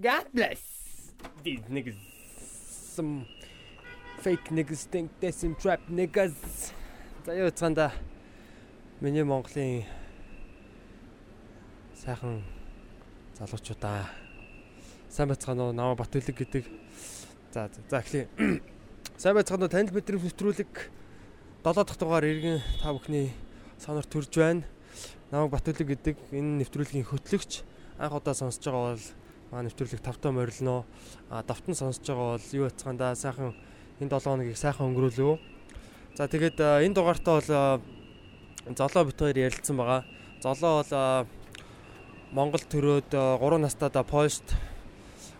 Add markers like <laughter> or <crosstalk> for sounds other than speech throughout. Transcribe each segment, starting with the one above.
God bless. These niggas. Some fake niggas think they some trap niggas. За юу цаанда миний Монголын сайхан залуучуудаа сайн байцгаана уу? Намаа Батүлэг гэдэг. За за эхлэе. <clears throat> Сайн байцгаана уу? Танил бидний нэвтрүүлэг 7 дахь дугаар иргэн та бүхний сонор төрж байна. Намаа Батүлэг гэдэг энэ нэвтрүүлгийн хөтлөгч анх удаа сонсож байгаа бол маа нэвтрүүлэг тавтаа морилно. А давтан сонсож байгаа бол юу байцгаандаа сайхан энэ 7 хоногийг сайхан өнгөрүүлв за тэгээд энэ дугаартаа бол золоо бит хоёр ярилцсан байгаа. Золоо бол Монгол төрөөд 3 настайдаа Польшд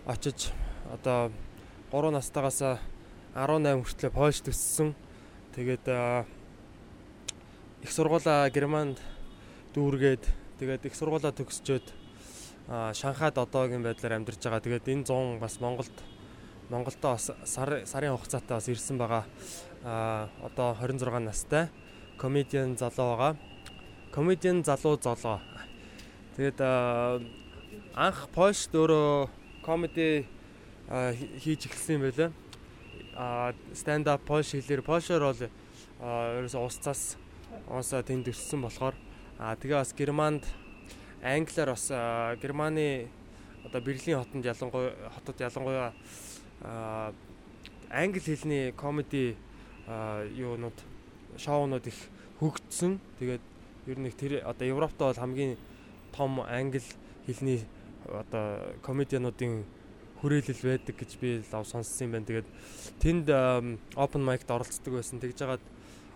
очиж одоо 3 настайгаас 18 хүртэл Польшд өссөн. Тэгээд их сургуулаа Германд дүүргээд тэгээд их сургуулаа төгсчөөд Шанхайд одоогийн байдлаар амьдарч байгаа. Тэгээд энэ 100 бас Монголд Монголдоо бас сарын хугацаатай бас ирсэн байгаа. А одоо 26 настай комедиан залуу байгаа. Комедиан залуу золоо Тэгээд анх Польшд өөрөө комеди хийж эхэлсэн юм байлаа. А stand up Польш хэлээр Польшоор бол ерөөсөө устцаас онсоо тэнд өссөн болохоор а тэгээ бас Германд англиар бас Германы одоо Берлин хотод ялангуяа хотод ялангуяа англи хэлний комеди юунууд шоунууд их хөгжсөн. Тэгээд ер нь тэр одоо Европт бол хамгийн том англи хэлний одоо комедиануудын хүрээлэл байдаг гэж би лав сонссон юм байна. Тэгээд тэнд open mic-д оролцдог байсан. Тэгж жагаад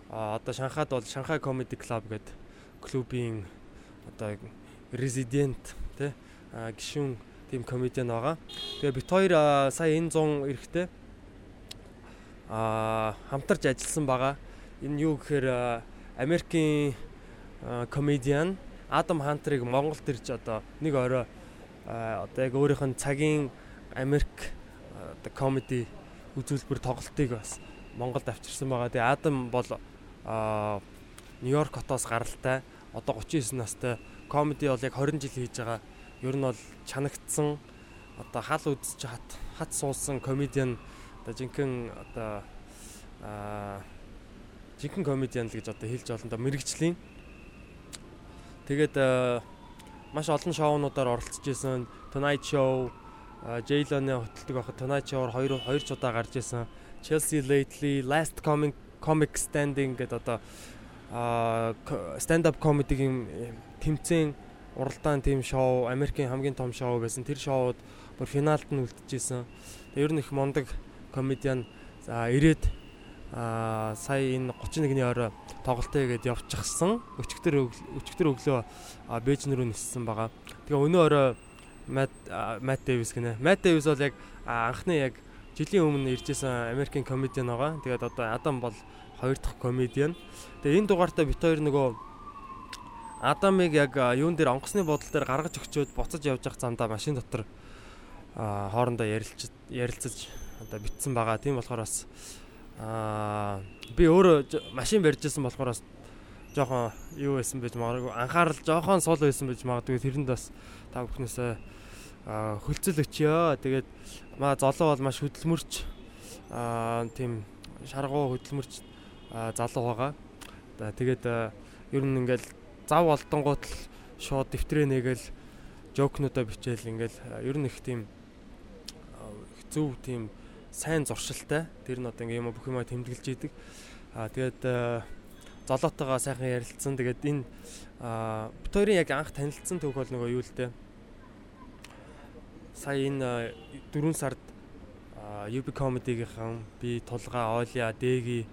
одоо Шанхайд бол Шанхай Comedy Club гэдэг клубийн одоо резидент тий гишүүн тийм комедиан байгаа. Тэгээ бит хоёр сая энэ 100 эрэхтэй а хамтарч ажилласан байгаа. Энэ юу гэхээр Америкийн комедиан Адам Хантрыг Монголд ирж одоо нэг орой одоо яг өөрийнх нь цагийн Америк одоо комеди үзүүлбэр тоглолтыг бас Монголд авчирсан байгаа. Тэгээ Адам бол Нью-Йорк хотоос гаралтай. Одоо 39 настай. Комеди бол яг 20 жил хийж байгаа. Ер нь бол чанагдсан одоо хал үзэж хат хат суулсан комедиан одоо жинхэнэ одоо аа жинхэнэ комедиан л гэж одоо хэлж олон доо мэрэгжлийн Тэгээд маш олон шоунуудаар оролцож исэн. Tonight Show, Jay-Lone хөтэлдэг байхад Tonight Show-оор 2 2 удаа гарч исэн. Chelsea Lately, Last Comic Comic Standing гэдэг одоо stand up comedy-гийн тэмцээн уралдаан тим шоу, Америкийн хамгийн том шоу байсан. Тэр шоуд бүр финалд нь үлдчихсэн. Ер нь их мондөг комедиан ирээд аа сая энэ 31-ний орой тоглолтоо игээд явчихсан. Өчигдөр өчигдөр өглөө Бээжин рүү ниссэн байгаа. Тэгээ өнөө орой Мат Мат Дэвис гинэ. Мат Дэвис бол яг анхны яг жилийн өмнө иржсэн Америкийн комедиан байгаа. Тэгээд одоо Адам бол хоёр дахь комедиан. Тэгээ энэ дугаартаа бит хоёр нөгөө Адамыг яг юун дээр онгоцны бодол дээр гаргаж өгчөөд буцаж явж явах замдаа машин дотор хоорондоо ярилж ярилцаж одоо битсэн байгаа. Тийм болохоор бас Аа би өөрөө машин барьжсэн болохоор бас жоохон юу байсан байж магадгүй анхаарал жоохон сул байсан байж магадгүй тэрэнд бас та бүхнээсээ хөлцөл өчөө. Тэгээд маа золоо бол маш хөдөлмөрч аа тийм шаргуу хөдөлмөрч залуу байгаа. Тэгээд ер нь ингээл зав олдонгууд л шууд дэвтрээ нэгээл жокнуудаа бичээл ингээл ер нь их тийм зөв тийм сайн зуршилтай. Тэр нь одоо ингээм бүх юмаа тэмдэглэж идэг. Аа тэгээд золоотойгоо сайхан ярилцсан. Тэгээд энэ хоёрын яг анх танилцсан түүх бол нөгөө юу л дээ. Сая энэ 4 сард UB comedy-гийнхан би тулгаа Оlia Дэги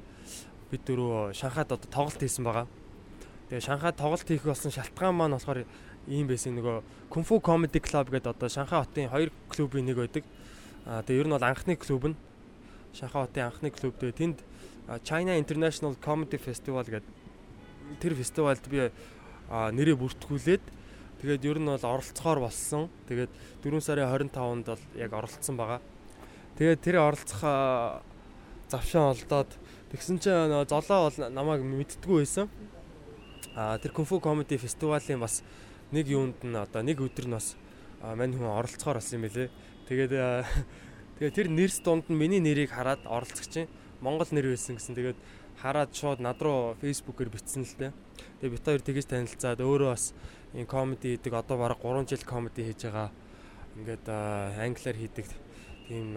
бид дөрөв Шанхайд одоо тоглолт хийсэн байгаа. Тэгээ Шанхайд тоглолт хийх болсон шалтгаан маань болохоор ийм байсан нөгөө Kung-Fu Comedy Club гэдэг одоо Шанхай хотын хоёр клубын нэг байдаг. Аа тэгээ ер нь бол анхны клуб нь Шанхай хотын анхны клуб тэгээ тэнд China International Comedy Festival гэдэг тэр фестивальд би нэрээ бүртгүүлээд тэгээд ер нь бол оролцохоор болсон. Тэгээд 4 сарын 25-нд бол яг оролцсон байгаа. Тэгээд тэр оролцох завшаа олдоод тэгсэн чинь золоо бол намайг мэдтгүү байсан. А тэр Kung Fu Comedy Festival-ийн бас нэг юунд нь одоо нэг өдөр нь бас мань хүн оролцохоор болсон юм билэ. Тэгээд <laughs> тэгээд тэр нэрс дунд нь миний нэрийг хараад оролцогч Монгол нэр байсан гэсэн. Тэгээд хараад шууд над руу фейсбүүкээр бичсэн л дээ. Тэгээд бит хоёр тэгэж танилцаад өөрөө бас энэ комеди хийдэг одоо бараг 3 жил комеди хийж байгаа. Ингээд англиар хийдэг тийм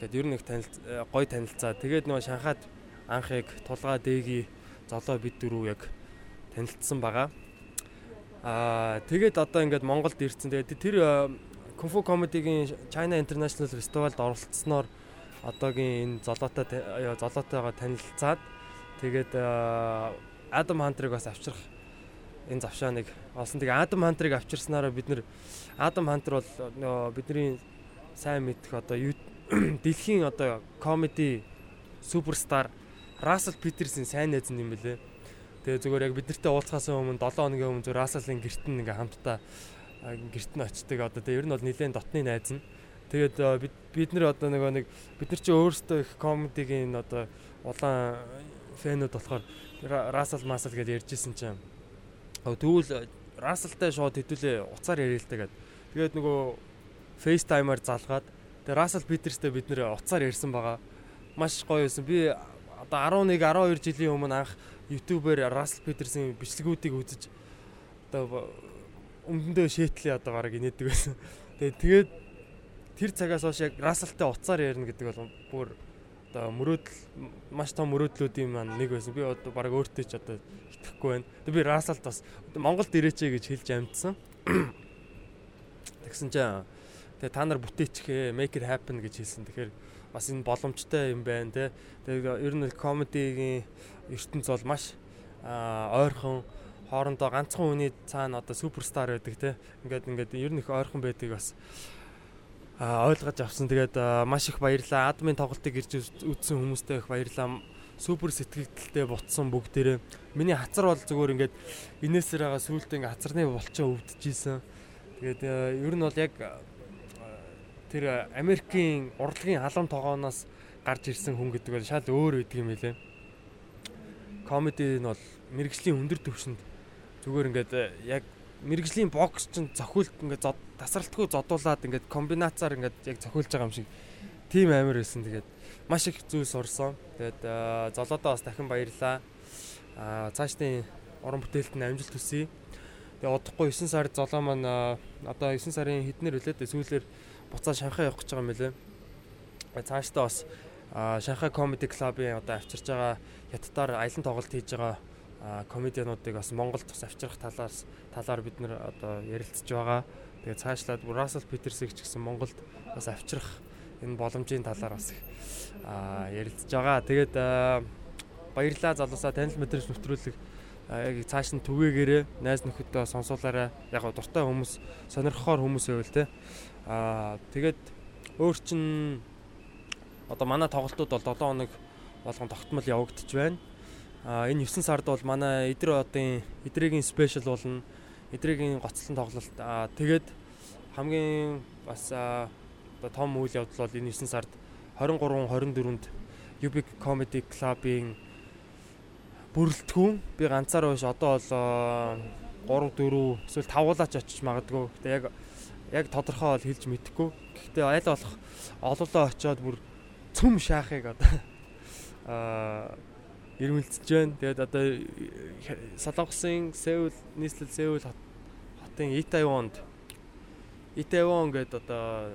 ингээд ер нь их танил гой танилцаа. Тэгээд нөгөө Шанхайд анхыг тулгаа дэги золоо бид дөрөв яг танилцсан байгаа. Аа тэгээд одоо ингээд Монголд ирсэн. Тэгээд тэр Кунфу комедигийн China International Festival-д оролцсноор одоогийн энэ золоотой золоотойгоо танилцаад тэгээд Адам Хантрыг бас авчрах энэ завшааныг олсон. Тэгээ Адам Хантрыг авчирснараа бид нэр Адам Хантер бол бидний сайн мэдэх одоо <clears throat> дэлхийн одоо комеди суперстар Рассел Питерсийн сайн найз юм бэлээ. Тэгээ зүгээр яг бид нартай уулзахаас өмнө 7 хоногийн өмнө зүгээр Расселын гэрт нь ингээм хамтдаа гэрт нь очдөг одоо тэгээ ер нь бол нэлээд дотны найз нь. Тэгээд бид бид нар одоо нөгөө нэг бид нар чи өөрсдөө их комедигийн одоо улаан фэнүүд болохоор Рассел Масл гэж ярьжсэн чинь тэгвэл Расселтай шууд хэдүүлээ уцаар яриа л та гэд. Тэгээд нөгөө FaceTime-аар залгаад тэгээ Рассел Питерстэй бид нэр уцаар ярьсан байгаа. Маш гоё байсан. Би одоо 11 12 жилийн өмнө анх YouTube-ээр Рассел Питерсийн бичлэгүүдийг үзэж одоо өмдөндөө шээтлээ одоо бараг инээдэг байсан. Тэгээд тэгээд тэр цагаас хойш яг Расселтай уцаар ярина гэдэг бол бүр одоо мөрөөдөл маш том мөрөөдлүүдийн маань нэг байсан. Би одоо бараг өөртөө ч одоо итгэхгүй байна. Тэгээд би Расселт бас Монголд ирээчээ гэж хэлж амжсан. <coughs> Тэгсэн чинь тэгээ та нар бүтээчихээ make it happen гэж хэлсэн. Тэгэхээр бас энэ боломжтой юм байна те. Тэгээ ер нь комедигийн ертөнц бол маш ойрхон хоорондоо ганцхан хүний цаана одоо суперстар байдаг те. Ингээд ингээд ер нь их ойрхон байдгийг бас ойлгож авсан. Тэгээд маш их баярлалаа. Админ тоглолтыг ирж үзсэн хүмүүстээ их баярлалаа. Супер сэтгэгдэлтэй бутсан бүгдээрээ. Миний хацар бол зүгээр ингээд инээсээр байгаа сүултээ ингээд хацарны болчоо өвдөжсэн. Тэгээд ер нь бол яг тэр Америкийн урлагийн халуун тогооноос гарч ирсэн хүн гэдэг бол шал өөр үйдэг юм билээ. Комеди нь бол мэрэгжлийн өндөр түвшинд зүгээр ингээд э, яг мэрэгжлийн бокс чинь цохиулт ингээд тасралтгүй зодуулаад ингээд комбинацаар ингээд яг цохиулж байгаа юм шиг тийм амар байсан. Тэгээд маш их зүйл сурсан. Тэгээд э, золоодоо бас дахин баярлаа. Аа цаашдын уран бүтээлд нь амжилт хүсье. Тэгээ удахгүй 9 сард золоо маань э, одоо 9 сарын хэднэр үлээд сүүлээр буцаа Шанхай явах гэж байгаа юм лээ. Цаашдаа бас Шанхай комеди клубын одоо авчирж байгаа хятадаар аялан тоглолт хийж байгаа комедиануудыг бас Монголд бас авчрах талаас талаар бид нэр одоо ярилцж байгаа. Тэгээ цаашлаад Russell Peters-ийг ч гэсэн Монголд бас авчрах энэ боломжийн талаар бас ярилцж байгаа. Тэгээд баярлалаа залуусаа танил мэдрэмж нэвтрүүлэг яг цааш нь түгээгээрээ найз нөхөдөө сонсуулаарай. Яг дуртай хүмүүс сонирхохоор хүмүүс байвал те. Аа тэгээд өөр чин одоо манай тоглолтууд бол 7 хоног болгон тогтмол явагдаж байна. А энэ 9 сард бол манай эдэр одын эдрэгийн спешиал болно. Эдрэгийн гоцлон тоглолт. А тэгээд хамгийн бас оо том үйл явдал бол энэ 9 сард 23 24-нд Ubik Comedy Club-ийн бүрэлдэхүүн би ганцаараа биш одоо бол 3 4 эсвэл 5 улаач очиж магадгүй. Гэтэ яг яг тодорхой бол хэлж мэдэхгүй. Гэхдээ аль болох ололоо очиод бүр цөм шаахыг одоо аа ирмэлцэж байна. Тэгээд одоо Солонгосын Сеул нийслэл Сеул хотын Итайвонд Итайвон гэдэг одоо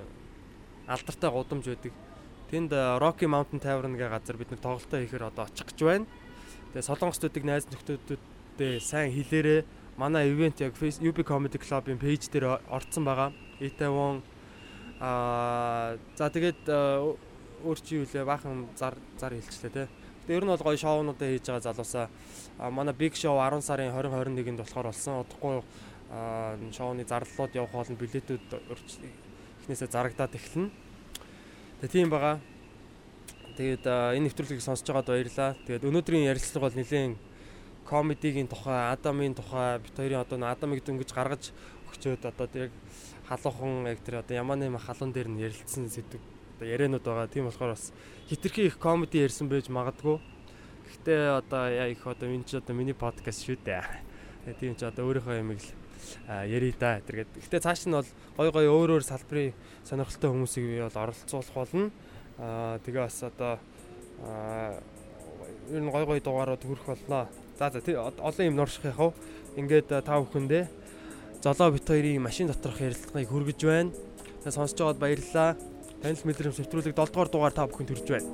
алдартай гудамж байдаг. Тэнд Rocky Mountain Tavern гэх газар бид нар тоглолтоо хийхээр одоо очих гэж байна. Тэгээ Солонгоцтуудыг найз нөхдөөдөө сайн хэлээрээ манай ивент яг UB Comedy Club-ын пэйж дээр орцсон байгаа. Итайвон аа за тэгээд өөр чи юу лээ баахан зар зар хэлчлээ те. Гэтэ ер нь бол гоё шоунуудаа хийж байгаа залуусаа манай Big Show 10 сарын 20 21-нд болохоор болсон. Одохгүй шоуны зарлалууд явах хоолнд билетүүд эхнээсээ зарагдаад эхэлнэ. Тэгээ тийм байгаа. Тэгээд энэ нэвтрүүлгийг сонсож байгаад баярлалаа. Тэгээд өнөөдрийн ярилцлага бол нэлийн комедигийн тухай, Адамын тухай бит хоёрын одоо Адамыг дөнгөж гаргаж өгчөөд одоо яг халуухан яг тэр одоо Яманы халуун дээр нь ярилцсан сэдв одоо яриануд байгаа. Тийм болохоор бас хитрхи их комеди ярьсан байж магадгүй. Гэхдээ одоо яа их одоо энэ ч одоо миний подкаст шүү дээ. Тэгээ тийм ч одоо өөрийнхөө ямиг л ярий да гэдэг. Гэхдээ цааш нь бол гой гой өөр өөр салбарын сонирхолтой хүмүүсийг би бол оролцуулах болно. Аа тэгээ бас одоо ер нь гой гой дугаарууд хүрэх болноо. За за олон юм норших вэ? Ингээд та бүхэндээ золоо бит хоёрын машин доторх ярилцлагыг хүргэж байна. Тэгээ сонсож байгаад баярлалаа. Танил мэдрэмж нэвтрүүлэг 7 дугаар дугаар та бүхэнд хүрж байна.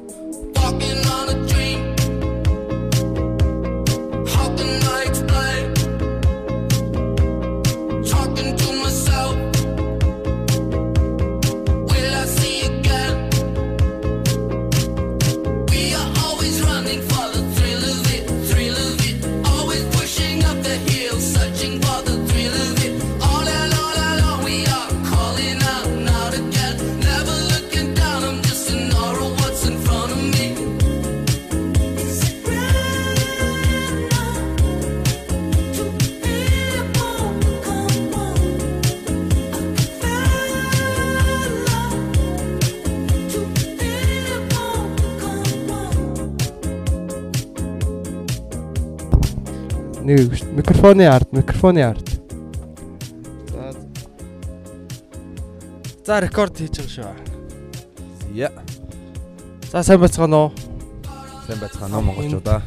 Нэг микрофоны ард микрофоны ард. За. За рекорд хийж байгаа шүү. Я. За сайн байцгаана уу? Сайн байцгаана уу монголчуудаа.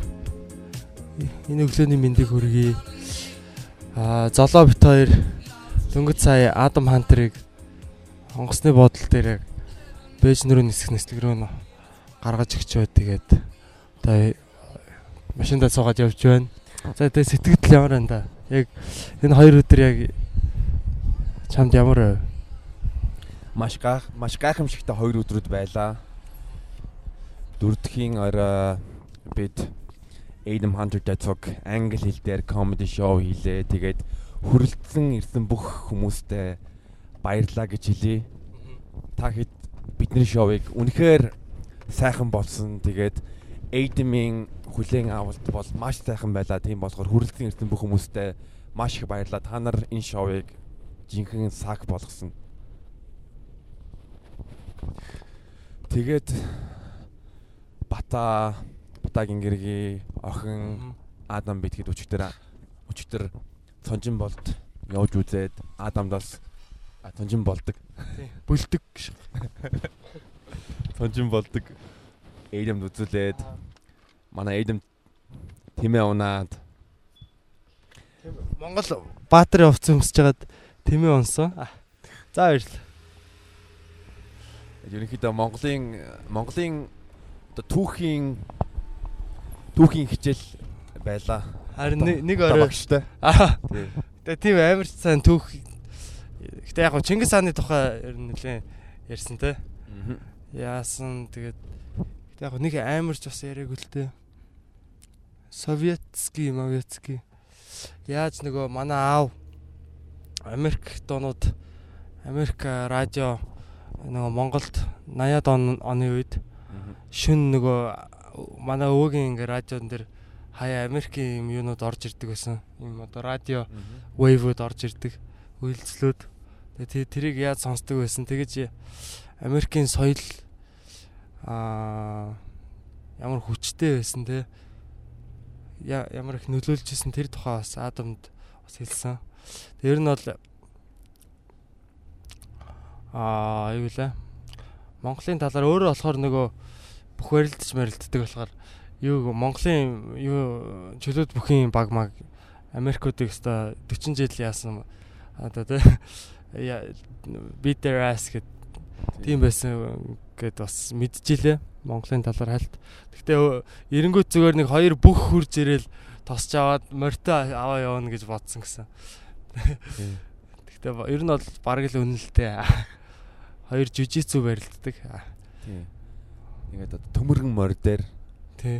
Энэ өглөөний мэндийг хүргэе. Аа золоо бит хоёр дөнгөж сая Адам Хантерыг хонгосны бодол дээр яг бэж нөрөө нисэх нэслэг рүү гаргаж өгчөө тэгээд одоо машиндаа суугаад явж байна. За тэгээ сэтгэл ямар байна да? Яг энэ хоёр өдөр яг чамд ямар вэ? Маш гайх маш гайхамшигтай хоёр өдрүүд байлаа. Дөрөвдөхийн орой бид Adam Hunter Datsog англи хэл дээр comedy show хийлээ. Тэгээд хүрэлцэн ирсэн бүх хүмүүстээ баярлаа гэж хэлье. Та хэд бидний шоуыг үнэхээр сайхан болсон. Тэгээд Adam-ийн хүлээн авалт бол маш сайхан байлаа. Тийм болохоор хүрэлцэн ирсэн бүх хүмүүстээ маш их баярлалаа. Та нар энэ шоуыг жинхэнэ сак болгосон. Тэгээд Бата Батагийн гэрги охин Адам бидгэд өчтөр өчтөр цонжин болд явж үзээд Адамдаас цонжин болдог. Бүлдэг. <laughs> Цонжин болдог. Эйдэмд үзүүлээд манай Эдэм тэмээ унаад Монгол Баатарын хувцас өмсөж жагаад тэмээ унсан. За баярлалаа. Ерөнхийдөө Монголын Монголын оо түүхийн түүхийн хичээл байла. Харин нэг орой багштай. Аа. Тэгээ тийм амар сайн түүх. Гэтэ яг Чингис хааны тухай ер нь нэлээ ярьсан те. Яасан тэгээд яг нэг амарч бас яриаг үлдээ. Советский, Моветский. Яаж нөгөө манай аав Америк доонууд Америк радио нөгөө Монголд 80-аад оны үед шүн нөгөө манай өвөгийн ингээ радион дээр хаяа Америкийн юм юунууд орж ирдэг байсан. Им одоо радио wave-уд орж ирдэг. Үйлслүүд. Тэгээ тэрийг яаж сонсдог байсан. Тэгэж Америкийн соёл аа ямар хүчтэй байсан те ямар их нөлөөлж исэн тэр тухай бас Адамд бас хэлсэн. Тэр нь бол аа юу вэ? Монголын талаар өөрөө болохоор нөгөө бүх барилдаж марилддаг болохоор юу Монголын юу чөлөөт бүхийн баг маг Америкуудыг өстой 40 жил яасан одоо тэ <laughs> beat their ass гэд тийм байсан гэд бас мэдчихлээ. Монголын талаар хальт. Гэхдээ эренгүүт зүгээр нэг хоёр бүх хурж ирэл тосч аваад морьтой аваа явна гэж бодсон гэсэн. <laughs> Гэхдээ ер нь бол бараг л үнэлтэй. <laughs> Хоёр жижигцүү барилддаг. Тийм. Ингээд төмөргөн морь дээр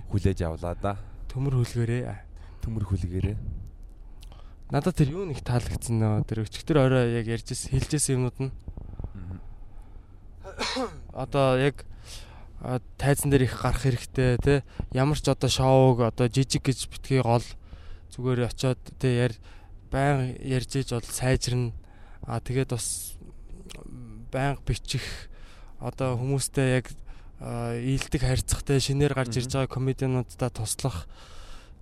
хүлээж авлаа да. Төмөр хүлгэрээ. Төмөр хүлгэрээ. Надад тэр юу нэг таалагдсан нөө тэр өчтөр орой яг ярьжсэн хэлжсэн юмнууд нь. Одоо яг тайзан дээр их гарах хэрэгтэй те ямар ч одоо шоуг одоо жижиг гэж битгий гол зүгээр очиод те яар баян ярьж иж бол сайжирна. А тэгээд бас баян бичих одоо хүмүүстэй яг ийдэг харьцахтай шинээр гарч ирж байгаа комедиануудаа туслах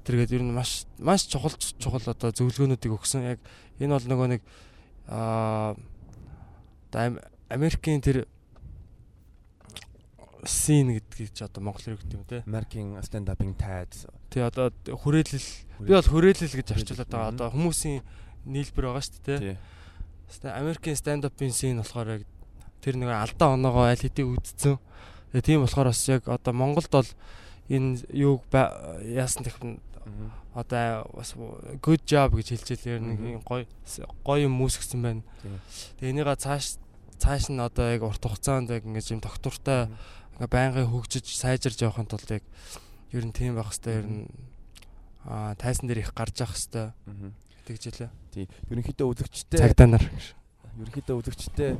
тэр гээд ер нь маш маш чухал чухал одоо зөвлөгөөнүүдийг өгсөн. Яг энэ бол нөгөө нэг аа Америкийн тэр син гэдгийг ч одоо монгол хэрэг гэдэг юм те. Америкийн stand up-ing тайз. Тий одоо хүрээлэл би бол хүрээлэл гэж орчуулад байгаа. Одоо хүмүүсийн нийлбэр байгаа шүү дээ те. Тэ Америкийн stand up-ing син болохоор яг тэр нэг алдаа оноогоо аль хэдийн үдцсэн. Тэгээ тийм болохоор бас яг одоо Монголд бол энэ юуг яасан юм одоо бас good job гэж хэлжээ л нэг гоё гоё юм үүсгэсэн байна. Тэгээ энийга цааш цааш нь одоо яг урт хугацаанд яг ингэж юм доктортай ингээ байнгын хөгжиж сайжирж явахын тулд яг ер нь тийм байх хэвээр ер нь аа тайсан дээр их гарч явах хэвээр тэгж хэлээ. Тий. Ерөнхийдөө үзэгчтэй цагдаа нар. Ерөнхийдөө үзэгчтэй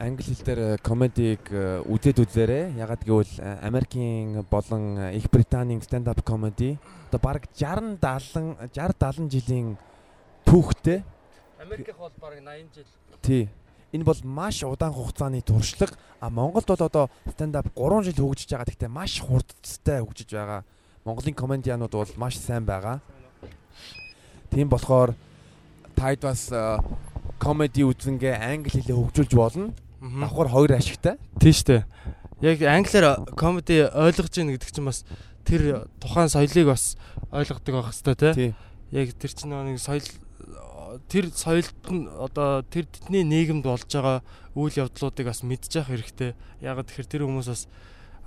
англи хэл дээр комедиг э, үзээд үзээрэй. Ягаад гэвэл э, Америкийн болон Их Британийн stand up comedy одоо баг 60 70 60 70 жилийн түүхтэй. Америкийнх бол баг 80 жил. Тий. Энэ бол маш удаан хугацааны туршлага. А Монголд бол одоо stand up 3 жил хөгжиж байгаа. Гэхдээ маш хурдтай хөгжиж байгаа. Монголын комедианууд бол маш сайн байгаа. Тийм болохоор таад бас комеди үзэнгээ англи хэлээ хөгжүүлж болно. Давхар хоёр ашигтай. Тийм шүү дээ. Яг англиар комеди ойлгож ийн гэдэг чинь бас тэр тухайн соёлыг бас ойлгодог байх хэвээр тий. Яг тэр чинь нэг соёл тэр соёлд нь одоо тэр тэдний нийгэмд болж байгаа үйл явдлуудыг бас мэдчих хэрэгтэй. Яг тэгэхээр тэр хүмүүс бас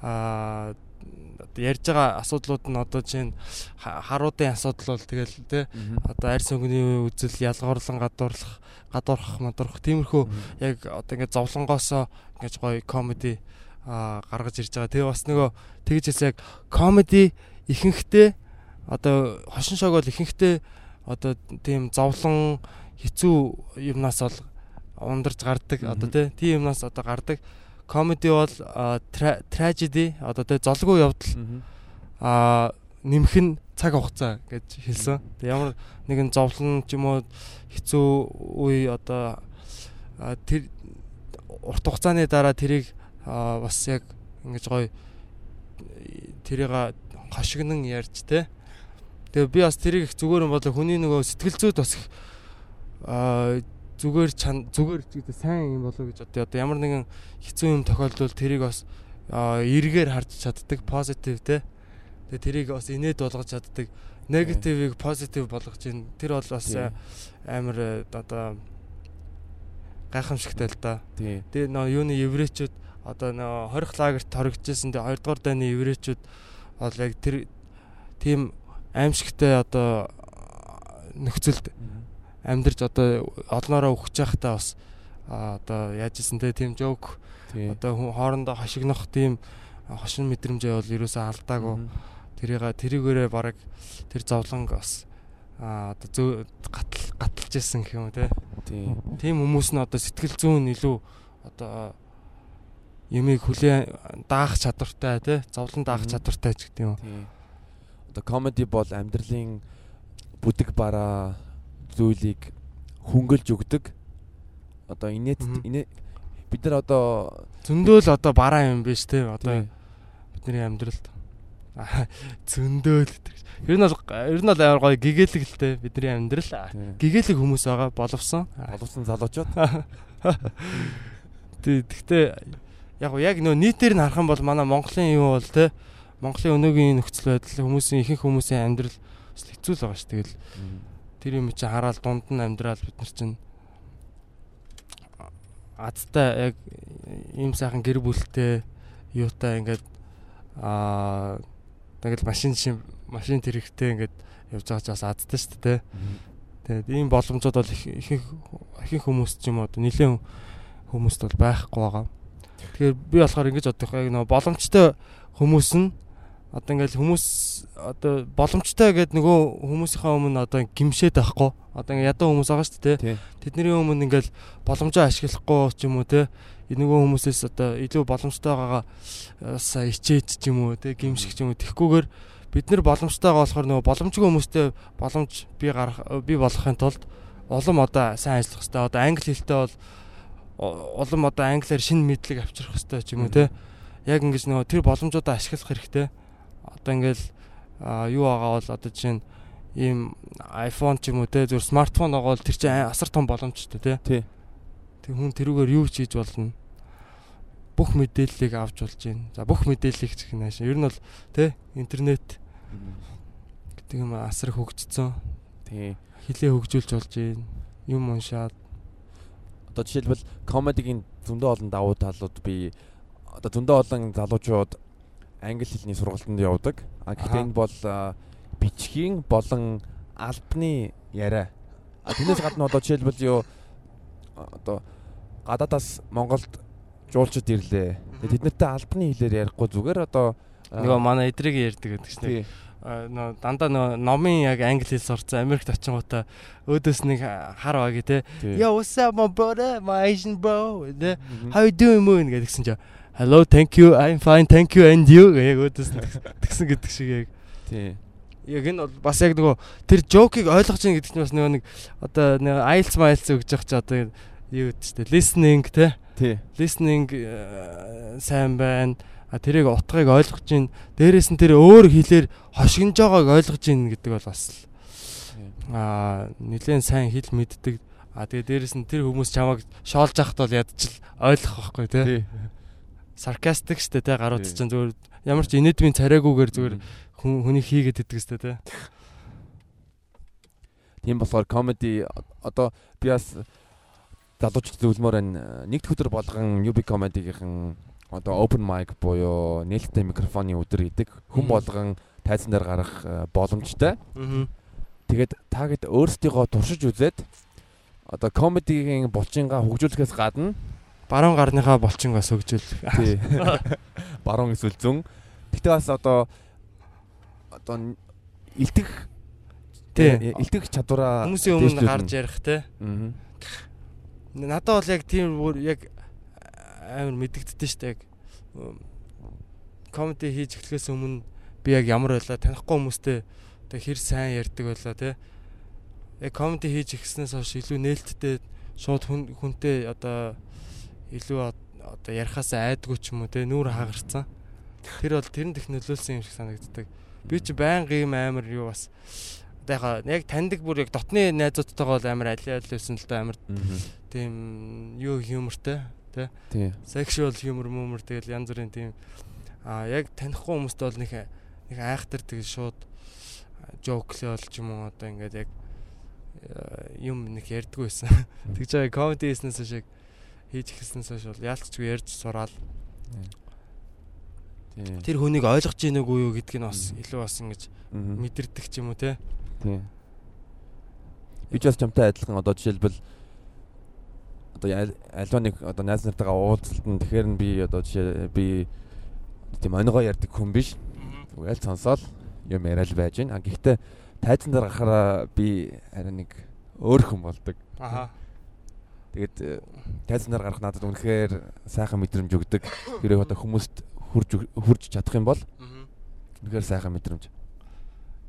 аа ярьж байгаа асуудлууд нь одоо чинь харуудын асуудал бол тэгэл те одоо арьс өнгөний үзэл ялгуурлан гадуурлах гадуурхах мадуурхах тиймэрхүү яг одоо ингээд зовлонгоосоо ингээд гоё комеди гаргаж ирж байгаа. Тэгээ бас нөгөө тэгж хэлсэн яг комеди ихэнхдээ одоо хошин шог бол ихэнхдээ одоо тийм зовлон хэцүү юмнаас бол ундарч гардаг одоо тийм юмнаас одоо гардаг. Комеди бол трагеди одоо тэ золгүй явдал. А нэмэх нь цаг хугацаа гэж хэлсэн. Тэг ямар нэгэн зовлон ч юм уу хэцүү үе одоо тэр урт хугацааны дараа тэрийг бас яг ингэж гоё тэрийг хошигнон ярьж те Тэгээ би бас тэрийг их зүгээр юм болоо хүний нөгөө сэтгэл зүйд бас их аа зүгээр чан зүгээр гэдэг сайн юм болоо гэж одоо одоо ямар нэгэн хэцүү юм тохиолдвол тэрийг бас эргээр харж чаддаг позитив те. Тэгээ тэрийг бас инээд болгож чаддаг. Негативыг позитив болгож чинь тэр бол бас амар одоо гайхамшигтай л да. Тэгээ нөө юуны еврейчүүд одоо нөө хорих лагерт хоригдчихсэн тэгээ 2 дугаар дайны еврейчүүд бол яг тэр тийм аимшигтай одоо нөхцөлд амьдарч одоо олноороо өгч явахдаа бас одоо яаж исэн те тийм жоок одоо хүн хоорондоо хашигнох тийм хошин мэдрэмжээ бол ерөөсөө алдаагүй. Тэрийг тэрийгээрээ бараг тэр зовлонг бас а одоо гатал гаталж исэн гэх юм те. Тийм хүмүүс нь одоо сэтгэл зүүн илүү одоо ямиг хүлээн даах чадвартай те зовлон даах чадвартай ч гэдэг юм одоо комеди бол амьдралын бүдэг бараа зүйлийг хөнгөлж өгдөг. Одоо инээд бид нар одоо зөндөөл одоо бараа юм биш те одоо бидний амьдралд. <laughs> Зөндөөл ер нь бол ер нь бол амар гоё гэгээлэгтэй бидний амьдрал. Гэгээлэг хүмүүс байгаа боловсон. Боловсон залуучууд. <laughs> Тэгтээ яг яг нөө нийтээр нь харах юм бол манай Монголын юу бол те Монголын өнөөгийн нөхцөл байдал хүмүүсийн ихэнх хүмүүсийн амьдрал бас хэцүү л байгаа ш. Тэгэл тэр юм чи хараад дунд нь амьдрал бид нар чинь азтай яг ийм сайхан гэр бүлтэй юутай ингээд аа тэгэл машин машин тэрэгтэй ингээд явж байгаа ч бас азтай шүү дээ. Тэгээд ийм боломжууд бол ихэнх ихэнх хүмүүс ч юм уу нэлээд хүмүүст бол байхгүй байгаа. Тэгэхээр би болохоор ингэж бодох яг нөө боломжтой хүмүүс нь одоо ингээл хүмүүс одоо боломжтой гэдэг нөгөө хүмүүсийнхаа өмнө одоо гимшээд байхгүй. Одоо ингээ ядуу хүмүүс байгаа шүү дээ тэдний өмнө ингээл боломжоо ашиглахгүй ч юм уу те нөгөө хүмүүсээс одоо илүү боломжтой байгаагаас ичээд ч юм уу те гимших ч юм уу тэгхгүйгээр бид нар боломжтой байгаа болохоор нөгөө боломжгүй хүмүүстэй боломж би гарах би болохын тулд улам одоо сайн ажиллах хэрэгтэй. Одоо англи хэлтэй бол улам одоо англиар шинэ мэдлэг авчрах хэрэгтэй ч юм уу те яг ингэж нөгөө тэр боломжуудаа ашиглах хэрэгтэй одоо ингээл юу байгаа бол одоо жишээ нь ийм iPhone ч юм уу те зөв смартфон байгаа бол тэр чинь асар том боломжтой те. Тий. Тэг хүн тэрүүгээр юу ч хийж болно. Бүх мэдээллийг авч болж байна. За бүх мэдээллийг ч гэнэ шин. Ер нь бол те интернет гэдэг юм асар хөгжсөн. Тий. Хилээ хөгжүүлж болж байна. Юм уншаад Одоо жишээлбэл комедигийн зөндөө олон давуу талууд би одоо зөндөө олон залуучууд англи хэлний сургалтанд явдаг. А гэхдээ энэ бол бичгийн болон албаны яриа. А тэрнээс гадна одоо жишээлбэл юу одоо гадаадаас Монголд жуулчд ирлээ. Тэд нартай албаны хэлээр ярихгүй. Зүгээр одоо нөгөө манай эдрийг ярьдаг гэдэг чинь. нөө дандаа нөө номын яг англи хэл сурцсан Америкт очингуудаа өөдөөс нэг хар багий те Yo what's up my brother? My Asian bro те how you doing moon? гэдгсэн чинь Hello thank you I'm fine thank you and you? Яг өөдөөс тэгсэн гэдэг шиг яг. Тий. Яг энэ бол бас яг нөгөө тэр жокийг ойлгож чинь гэдэг чинь бас нөгөө нэг одоо нэг IELTS miles өгж явах чи одоо юу гэдэг чинь listening те. Тий. Listening сайн байна. А тэрийг утгыг ойлгож гин дээрээс нь тэр өөр хэлээр хошигнж байгааг ойлгож гин гэдэг бол бас а нэлээд сайн хэл мэддэг. А тэгээ дээрээс нь тэр хүмүүс чамайг шоолж яхад бол ядчил ойлгох байхгүй тий саркастик штэ тий гарууд чинь зүгээр ямар ч инээдмийн царайгүйгээр зүгээр хүн хүний хийгээд идэг штэ тий Тийм болохоор комеди одоо би бас залуучд зөвлөмөр байна. Нэгд өдөр болгон UB comedy-гийн одоо open mic буюу нээлттэй микрофоны өдөр гэдэг хүн болгон тайзан дээр гарах боломжтой. Тэгээд та хэд өөрсдийгөө туршиж үзээд одоо комедигийн булчингаа хөгжүүлэхээс гадна баруун гарныхаа булчингаас хөгжүүлэх. Тий. <laughs> Баруун эсвэл зүүн. Гэтэ бас одоо одоо илтгэх тий илтгэх чадвараа хүмүүсийн өмнө гарч ярих тий. Аа. Надад бол яг тийм яг амар мэдэгддэж штэ яг комеди хийж эхлэхээс өмнө би яг ямар байлаа танихгүй хүмүүстэй одоо хэр сайн ярьдаг байлаа те яг комеди хийж эхэлснээс хойш илүү нээлттэй шууд хүнтэй одоо илүү одоо ярихаас айдгүй ч юм уу те нүүр хагарцсан. Тэр бол тэрэн тех нөлөөлсөн юм шиг санагддаг. Би чи байнга юм амар юу бас одоо яг таньдаг бүр яг дотны найзуудтайгаа бол амар алиал байсан л да амар тийм юу юмортэй тий. Sexual humor mumor тэгэл янз бүрийн тийм а яг танихгүй хүмүүст бол нэг нэг айхтар тэгэл шууд жоклол ч юм уу одоо ингээд яг юм нэг ярьдгүй байсан. <laughs> Тэгж байгаа comedy хийснээс шиг хийж эхэлснээс хойш бол яалтчгүй ярьж сураал. Тэр хүнийг ойлгож ийн үгүй юу гэдг нь бас илүү бас ингэж мэдэрдэг ч юм уу те. Тий. Би ч бас чамтай адилхан одоо жишээлбэл одоо альва нэг одоо найз нартайгаа уулзалтанд тэгэхээр нь би одоо жишээ би тийм онгоо ярддаг хүн биш. Зүгээр сонсоол юм яриад байж гин. Гэхдээ тайзан дээр гарахаараа би харин нэг өөр хүн болдог. Аха. Тэгээд тайзан дээр гарах надад үнэхээр сайхан мэдрэмж өгдөг. Хэрэг одоо хүмүүст хурж хурж чадах юм бол үнэхээр сайхан мэдрэмж.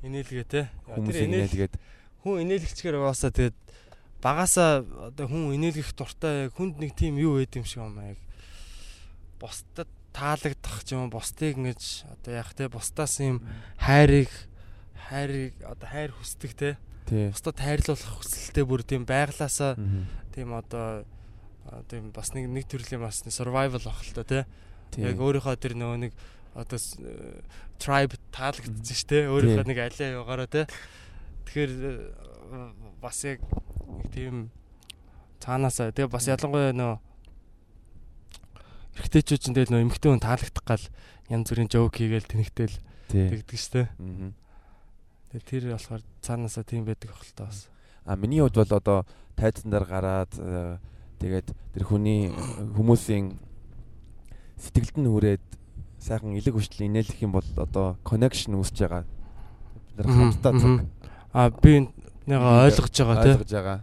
Инээлгээ те. Тэр инээлгээд хүн инээлгчгээр угаасаа тэгээд багасаа одоо хүн инээлгэх дуртай хүнд нэг тийм юу байд юм шиг юм аа яг бусдад таалагдах ч юм бусдыг ингэж одоо яг те бусдаас юм хайрыг хайрыг одоо хайр хүсдэг те бусдад хайрлуулах хүсэлтэй бүр тийм байглаасаа тийм одоо тийм бас нэг нэг төрлийн бас survival ах л та те яг өөрийнхөө тэр нөгөө нэг одоо tribe таалагдчих ш те өөрийнхөө нэг алиа яваараа те тэгэхээр бас яг нэг тийм цаанаасаа тэгээ бас ялангуяа нөө эрэгтэйчүүд ч тэгэл нөө эмэгтэй хүн таалагдах гал янз бүрийн жоок хийгээл тэнэгтэл тэгдэг штэ. Тэгээ тэр болохоор цаанаасаа тийм байдаг ах л та бас. А миний хувьд бол одоо тайзан дээр гараад э, тэгээд тэр хүний хүмүүсийн сэтгэлд нь хүрээд сайхан элэг хүчил инээлэх юм бол одоо connection үүсэж байгаа. Тэр хамтдаа цаг. А би Нэга ойлгож байгаа тийм. Ойлгож байгаа.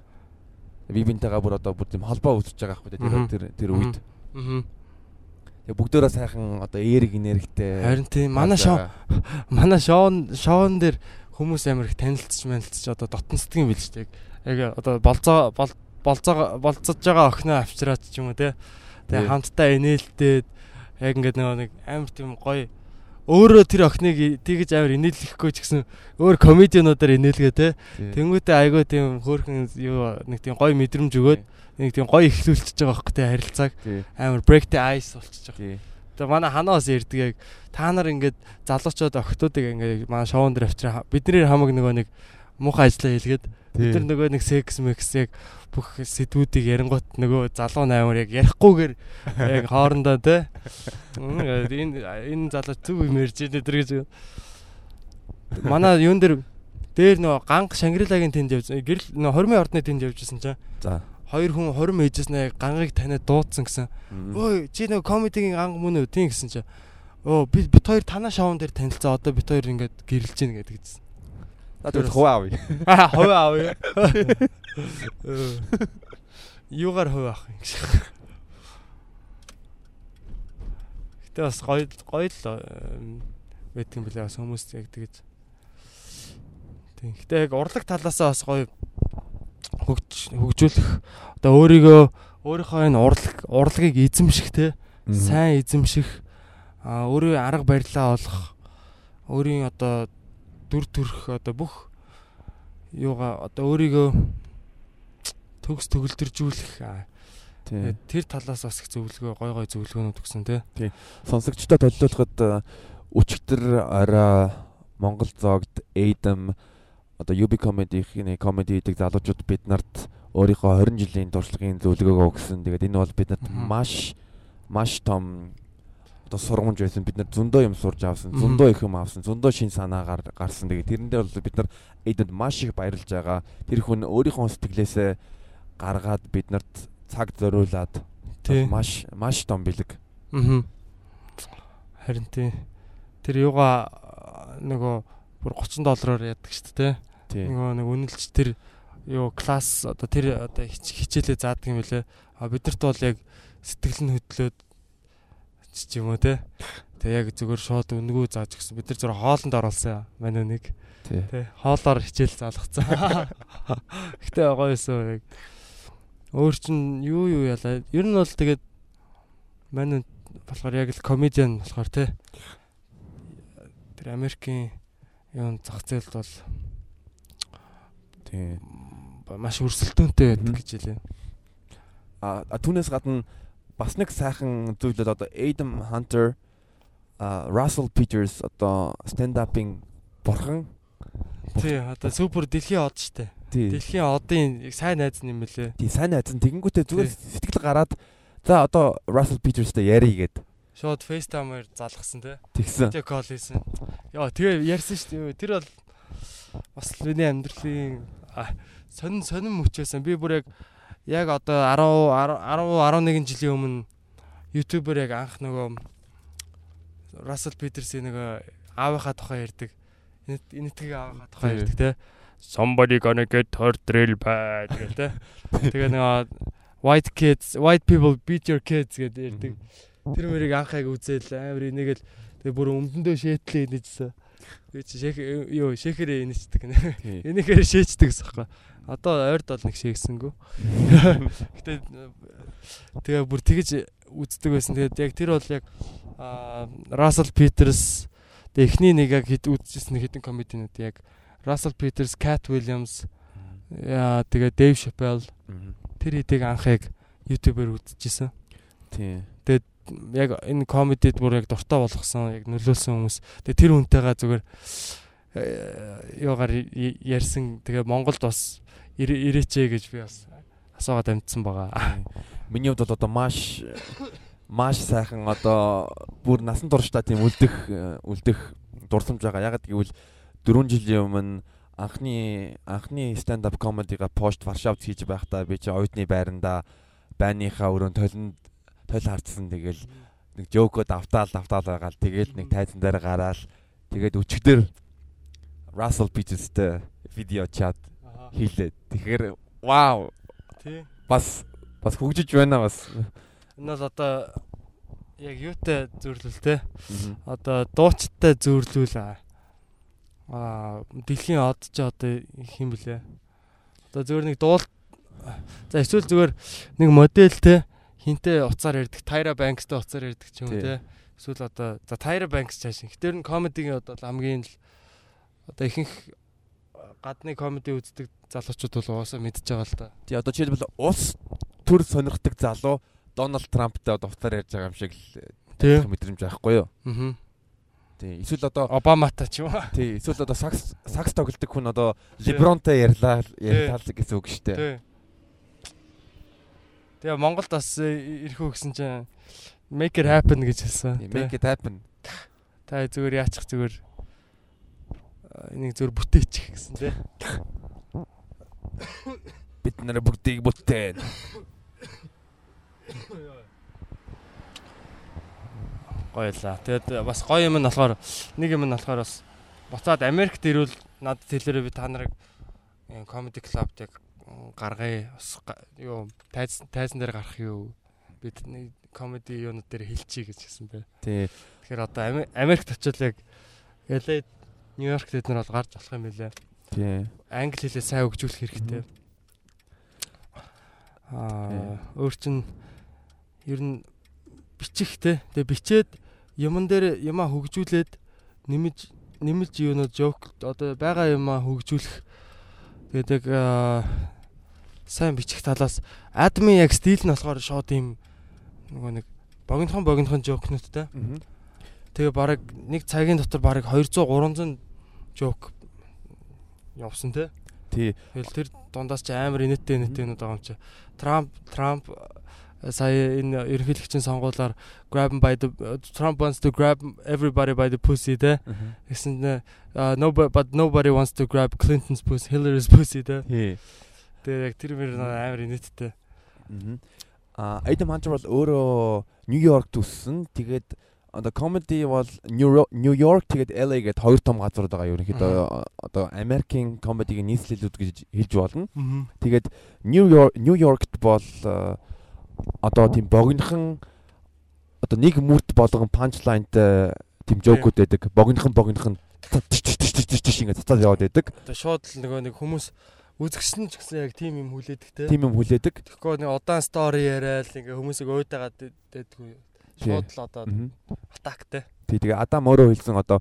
Би бинтэйгээ бүр одоо бүр тийм холбоо үүсэж байгаа байхгүй тэр тэр тэр үед. Аа. Тэгээ бүгдөө сайхан одоо эерэг энергитэй. Харин тийм манай шоу <laughs> манай шоун шоун дээр хүмүүс амар их танилцж манилцж одоо дотносдг юм билж тийг. Яг одоо болцоо болцоо болцож байгаа охиноо авчираад ч юм уу те. Тэгээ хамтдаа инээлтэд яг ингээд нөгөө нэг амар тийм гоё өөрөө тэр охиныг тэгж амар инээлгэхгүй ч гэсэн өөр комедиануудаар инээлгээ те. Тэнгүүтээ айгүй тийм хөөрхөн юу нэг тийм гоё мэдрэмж өгөөд нэг тийм гоё ихлүүлчихэж байгаа байхгүй те харилцааг амар break the ice болчихж байгаа. Тэгээ манай ханаас ярддаг яг. Та нар ингээд залуучууд охтуудыг ингээд манай шоунд дээр авчраа бидний хамаг нөгөө нэг муухай ажиллаа хийлгээд бид нар нөгөө нэг секс мекс яг бүх сэдвүүдийг ярингуут нөгөө залуу наймар яг ярихгүйгээр яг хоорондоо те энэ энэ залуу зүг юм ярьж байна дэр гэж. Манай юун дээр дээр нөгөө ганг Шангрилагийн тэнд явж гэрэл нөгөө хормын ордны тэнд явжсэн чинь за хоёр хүн хором ээжснээ гангыг таниад дуудсан гэсэн. Ой чи нөгөө комедигийн ганг мөн үү тийм гэсэн чинь. Оо би бит хоёр танаа шоун дээр танилцаа одоо бит хоёр ингээд гэрэлж гин гэдэг гэсэн. Надад хувь авъя. Аа <laughs> хувь авъя. Юугаар хувь авах юм шиг. Гэтэ бас гоё гоё л байдаг юм билээ бас хүмүүс яг тэгэж. Тийм. Гэтэ яг урлаг талаасаа бас гоё хөгжүүлэх. Одоо өөрийгөө өөрийнхөө энэ урлаг урлагийг эзэмших те сайн эзэмших өөрийн арга барилаа олох өөрийн одоо дүр төрх одоо бүх юугаа одоо өөрийгөө төгс төгөлдөржүүлэх тэр талаас бас их зөвлөгөө гой гой зөвлөгөөнүүд өгсөн тий. Сонсогчдод төлөвлөхөд өчигдөр арай Монгол зоогд Эйдэм одоо UB comedy-ийн comedy хийдэг залуучууд бид нарт өөрийнхөө 20 жилийн туршлагын зөвлөгөөгөө өгсөн. Тэгээд энэ бол биднэрт маш маш том одоо сургамж байсан. Бид нар зөндөө юм сурж авсан зөндөө их юм авсан зөндөө шин санаа гарсан. Тэгээд тэрэн дээр бол бид нар эдэнд маш их баярлж байгаа. Тэр хүн өөрийнхөө сэтгэлээсээ гаргаад бид нарт цаг зориулаад маш маш том бэлэг. Аа харин тий. Тэр юугаа нөгөө бүр 30 доллараар яадаг шүү дээ нөгөө нэг үнэлж тэр юу класс одоо тэр одоо хичээлээ заадаг юм лээ а бидэрт бол яг сэтгэл нь хөдлөөд ч юм уу те. Тэг яг зүгээр шууд үнгүү зааж гисэн. Бид нар зөв хоолнд оруулсан манай нэг. Тэ хоолоор хичээл заалгацсан. <laughs> Гэтэ гоёсэн яг өөр чин юу юу яла. Ер нь бол тэгээд манай болохоор яг л комедиан болохоор те. Тэр Америкийн юун зах зээлд бол тий. Маш өрсөлдөөнтэй байдаг гэж хэлээ. А түүнээс гадна бас нэг сайхан зүйлүүд одоо Adam Hunter а Russell Peters одоо stand up-ing бурхан. Тий одоо супер дэлхийн од штэ дэлхийн одын сайн найз юм лээ тий сайн найз тэгэнгүүтээ зүгээр сэтгэл гараад за одоо Russell Peters-тэй ярий гээд шууд FaceTime-аар залгасан тий тэгсэн. Тий call хийсэн. Яа тэгээ ярьсан штэ тэр бол бас миний амьдралын сонин сонин мөчөөсөн би бүр яг яг одоо 10 10 11 жилийн өмнө ютубер яг анх нөгөө Russell Peters-ийн нөгөө аавынхаа тухай ярьдаг. Энэтхийг аавынхаа тухай ярьдаг те. Somebody gonna get hurt drill bad гэх те. Тэгээ нөгөө white kids, white people beat your kids гэдэг ярьдаг. Тэр мөрийг анх яг үзэл амар энийгэл тэгээ бүр өмдөндөө шээтлээ нэжсэн. Тэгээ чи шэх юу шэхэрээ инэждэг. Энийхээр шээчдэг гэсэн хэрэг. Одоо ойрд бол нэг шээгсэнгүү. <laughs> Гэтэ тэгээ бүр тэгэж үздэг байсан. Тэгээд яг тэр бол яг Russell Peters тэг эхний нэг яг хэд үзчихсэн хэдэн комединууд яг Russell Peters, Cat Williams яа тэгээ Dave Chappelle тэр хэдийг анх яг YouTube-ээр үзчихсэн. Тийм. Яг энэ комедид бүр яг дуртай болгосон, яг нөлөөлсөн хүмүүс. Тэгээ тэр хүнтэйгээ зүгээр юугаар ярьсан. Тэгээ Монголд бас ирээчээ гэж би бас асуугаад амжсан байгаа. Миний хувьд бол одоо маш маш сайхан одоо бүр насан туршдаа тийм үлдэх үлдэх дурсамж байгаа. Ягаад гэвэл 4 жилийн өмнө анхны анхны stand up comedy-га пост Варшавд хийж байхдаа би чи оюутны байранда байныхаа өрөөнд толинд тойл хардсан тэгэл нэг жокод автаал автаал байгаал тэгэл нэг тайзан дээр гараал тэгээд өчигдөр Russell Peters-тэй видео чат хийлээ. Тэгэхээр вау. Тий. Бас бас хөгжиж байна бас. Энэ бол одоо яг юутай зөөрлөл те. Одоо дуучтай зөөрлүүл аа дэлхийн од ч одоо их юм блэ. Одоо зөвөр нэг дуул за эсвэл зүгээр нэг модель те хинтээ уцаар ярддаг, Tyra Banks-тэй уцаар ярддаг ч юм уу те. Эсвэл одоо за Tyra Banks цааш. Гэтэр нь комедигийн одоо хамгийн л одоо ихэнх гадны комеди үздэг залуучууд бол уусаа мэдж байгаа л да. Тий одоо жишээлбэл ус төр сонирхдаг залуу Дональд Трамптай одоо уцаар ярьж байгаа юм шиг л мэдрэмж байхгүй юу? Аа. Тий. Эсвэл одоо Обаматай ч юм уу. тий эсвэл одоо сакс сакс тоглодог хүн одоо Лебронтой ярьлаа ярьлаа гэсэн үг шүү дээ. Тий. Тэгээ Монголд бас э, ирэхүү гэсэн чинь make it happen гэж хэлсэн. Make it happen. Та зүгээр яачих зүгээр э, энийг зүгээр бүтээчих гэсэн тий. Бид нараа бүгдийг бүтээн. Гоёлаа. Тэгээд бас гоё юм нь болохоор нэг юм нь болохоор бас буцаад Америкт ирвэл надад хэлээрээ би та нарыг клубд яг гаргая. Бас юу тайз тайзан дээр гарах юу? Бид нэг комеди юунууд дээр хэлчихье гэж хэлсэн бэ. Тий. Тэгэхээр одоо Америкт очиод яг LA Нью-Йорк тэд нар бол гарч болох юм билээ. Тий. Англи хэлээ сайн хөгжүүлэх хэрэгтэй. Аа, өөр чин ер нь бичих те. Тэгээ бичээд юмн дээр юмаа хөгжүүлээд нэмж нэмэлж юунууд жок одоо байгаа юмаа хөгжүүлэх тэгээд яг сайн бичих талаас админ яг стил нь болохоор шууд юм нөгөө нэг богинохон богинохон жокнуудтай. Тэгээ бараг нэг цагийн дотор бараг 200 300 жок явсан те. Тий. Тэгэл тэр дундаас ч амар инээдтэй инээдтэй байгаа юм чи. Трамп Трамп э, сая энэ ерөнхийлөгчийн сонгуулиар grab by the Trump wants to grab everybody by the pussy те. Гэсэн uh, nobody but nobody wants to grab Clinton's pussy, Hillary's pussy те. Тий. Тэгээ яг тэр мөр амар инээдтэй. Мгм. А Adam Hunter бол өөрөө Нью-Йорк төссөн. Тэгээд одоо comedy бол Нью-Йорк тэгээд LA гэд хоёр том газар байгаа ерөнхийдөө одоо Америкийн comedy-гийн нийслэлүүд гэж хэлж болно. Тэгээд Нью-Йорк Нью-Йоркт бол э, одоо тийм богинохон одоо нэг мүрт болгон панчлайнтай тийм жокууд байдаг. Богинохон богинохон ингээд цацаад яваад байдаг. Одоо шууд л нөгөө нэг хүмүүс үзэгсэн ч гэсэн яг тийм юм хүлээдэг те. Тийм юм хүлээдэг. Тэгэхгүй нэг удаан стори яриад ингээ хүмүүсийг уйдагаад дэдгүй. Шууд л одоо Мгм. атактай. Тий тэгээ Адам өөрөө хэлсэн одоо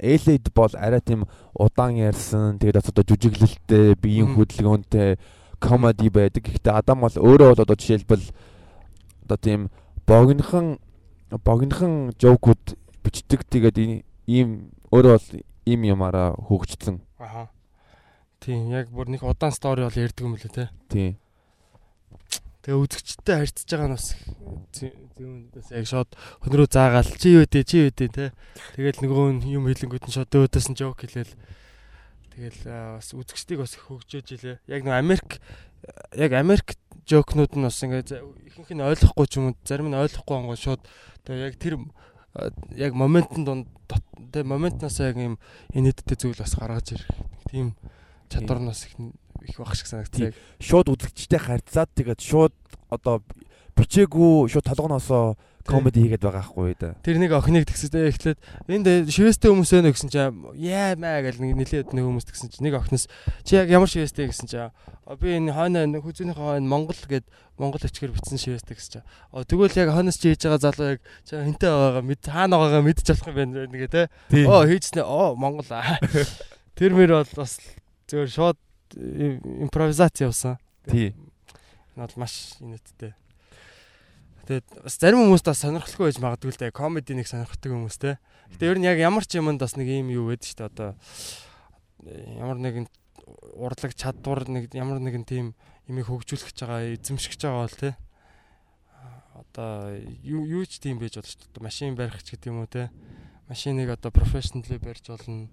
Элейд бол арай тийм удаан ярьсан. Тэгээд одоо жүжиглэлтэй, биеийн хөдөлгөөнтэй комеди байдаг. Гэхдээ Адам бол өөрөө бол одоо жишээлбэл одоо тийм богинохон богинохон жокууд бичдэг. Тэгээд ий- ийм өөрөө бол ийм юмараа хөгжсөн. Аха. Тийм яг бүр нэг удаан стори бол ярьдаг юм лээ те. Тий. Тэгээ үзэгчтэй харьцаж байгаа нь бас зүүн бас яг шууд хөнрөө заагаал чи юу дээ чи юу дээ те. Тэгэл нөгөө юм хэлэнгүүд нь шууд өөдөөс нь жок хэлээл. Тэгэл бас үзэгчдийг бас хөгжөөж илээ. Яг нөгөө Америк яг Америк жокнууд нь бас ингээ ихэнх нь ойлгохгүй ч юм уу зарим нь ойлгохгүй ангууд шууд тэгээ яг тэр яг моментын донд тэгээ моментнаас яг юм инээдтэй зүйл бас гаргаж ирэх. Тийм чадвар нь бас их их баг шиг санагдсан. яг. Шууд үзэгчтэй харьцаад тэгээд шууд одоо бичээгүй шууд толгоноосоо комеди хийгээд байгаа хгүй да. Тэр нэг охиныг тэгсэдээ эхлээд энд шивэстэй хүмүүс өнө гэсэн чинь яа маа гэл нэг нилээд нэг хүмүүс тэгсэн чинь нэг охиноос чи яг ямар шивэстэй гэсэн чинь «А, би энэ хойно хүзүүнийхээ хойно Монгол гэд Монгол өчгөр бичсэн шивэстэй гэсэн чинь тэгвэл яг хойноос чи хийж байгаа залуу яг чи хинтээ байгаагаа мэд хаана байгаагаа мэдчих болох юм байна нэгэ те оо хийжснэ оо Монгол <laughs> тэр мөр бол бас зөвөр шууд им- импровизац явсан Тий. Энэ бол маш инээдтэй. Тэгээд бас зарим хүмүүст бас сонирхолтой байж магадгүй л да. Комеди нэг сонирхдаг хүмүүс те. Гэтэ ер нь яг ямар ч юмд бас нэг юм юу байдаг шүү дээ. Одоо э, ямар нэгэн урлаг чадвар нэг ямар нэгэн тийм имийг хөгжүүлэх гэж байгаа, эзэмших гэж байгаа бол те. Одоо юу юу ч тийм байж болно шүү дээ. Машин барих ч гэдэг юм уу те. Машиныг одоо профешнлээ барьж болно.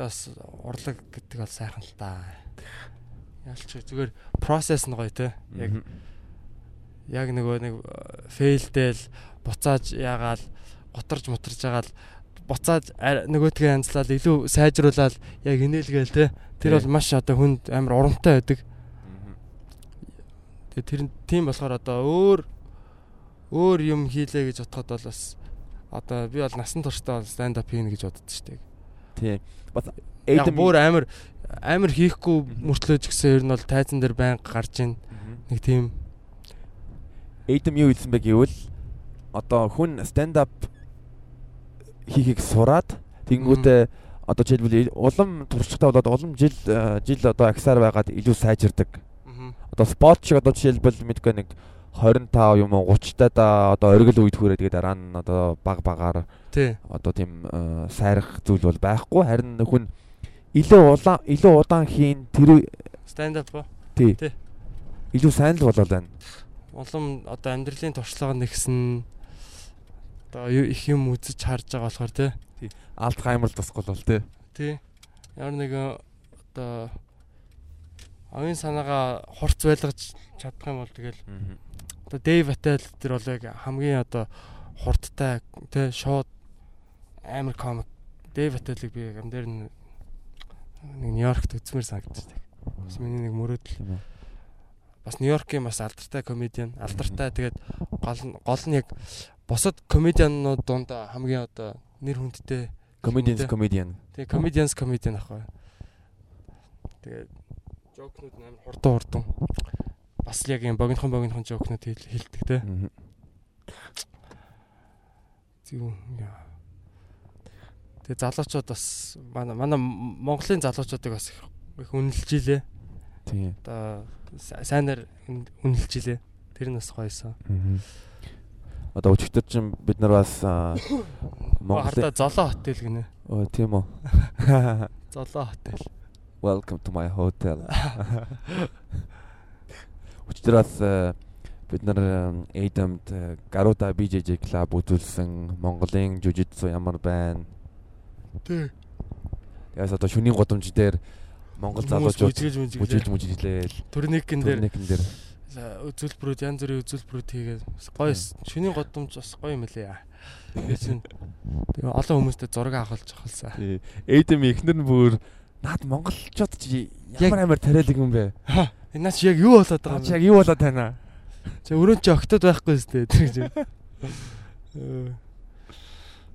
Бас урлаг гэдэг бол сайхан л та. Ялч зүгээр процесс нь гоё те. Яг яг нөгөө нэг фейлдэл буцааж яагаал гутарж мутарж яагаал буцааж нөгөөдгөө янзлал илүү сайжруулаад яг инээлгээл те. Тэр бол маш одоо хүнд амар урамтай байдаг. Тэгээ тэр нь тийм болохоор одоо өөр өөр юм хийлээ гэж бодоход бол бас одоо би бол насан туршдаа бол stand up хийнэ гэж боддог шүү дээ Тий. Бас Adam бүр амар амар хийхгүй мөртлөөж гисэн ер нь бол тайзан дээр байнга гарч ийн. Нэг тийм. Эйдэм юу хэлсэн бэ гэвэл одоо хүн stand up хийхийг сураад тэгэнгүүтээ одоо жишээлбэл улам туршлагатай болоод улам жил э, жил одоо агсаар байгаад илүү сайжирдаг. Одоо спорт шиг одоо жишээлбэл мэдгүй нэг 25 юм уу 30 та да одоо оргил үед хүрээ тэгээ дараа нь одоо баг багаар одоо тийм э, сайрах зүйл бол байхгүй. Харин хүн илүү улаан илүү удаан хийн тэр stand up тий. Илүү сайн л болол байна. улам одоо амьдралын туршлага нэгсэн одоо их юм үзэж харж байгаа болохоор тий. Альцгеймер тусгал бол тий. тий. Ямар нэгэн одоо оюун санаагаа хурц байлгаж чадах юм бол тэгэл одоо Дэйв Атал тэр бол яг хамгийн одоо хурдтай тий шууд амар комик Дэйв Аталыг би ам дээр нэг Нью-Йоркт үзмээр санагдчихдаг. Бас миний нэг мөрөөдөл. Бас Нью-Йоркийн бас алдартай комедиан, алдартай тэгээд гол гол нь яг бусад комедианнууд дунд хамгийн одоо нэр хүндтэй Хүнтэй. comedian. Тэгээ comedians comedian ахгүй. Тэгээ жокнууд амар хурдан хурдан. Бас яг юм богинохон богинохон жокнууд хэл- хэлдэг те. Зүг. яа. Тэгээ залуучууд бас манай манай Монголын залуучуудыг бас их- их үнэлж илээ. Тийм. Одоо са- сайнаар үн- үнэлж илээ. Тэр нь бас гоёсон. Мгм. Одоо өчигдөр чинь бид нар бас <coughs> аа, Монголын Золоо хотел гинэ. Оо тийм үү. <laughs> <laughs> Золоо хотел. Welcome to my hotel. Бас аа, бид нар Эдамд Garuda BJJ club үзүүлсэн Монголын жужитсу ямар байна. Тий. Тэгээс одоо шөнийн годомж дээр Монгол залуучууд мүжигэж мүжиглээл турникэн дээр турникэн дээр үзүүлбэрүүд янз бүрийн үзүүлбэрүүд хийгээд гоё шөнийн годомж бас гоё юм лээ. <laughs> Тэгээ чин тэгээ олон хүмүүстэй зураг авахулж авахлаа. Эдэм ихнэр нь бүр наад монголчууд чи ямар амар тариалаг юм бэ? Энэ наач яг юу болоод байгаа юм чи бэ? яг юу болоод тайна? Чи өрөөнд чи октод байхгүй сте тэр гэж.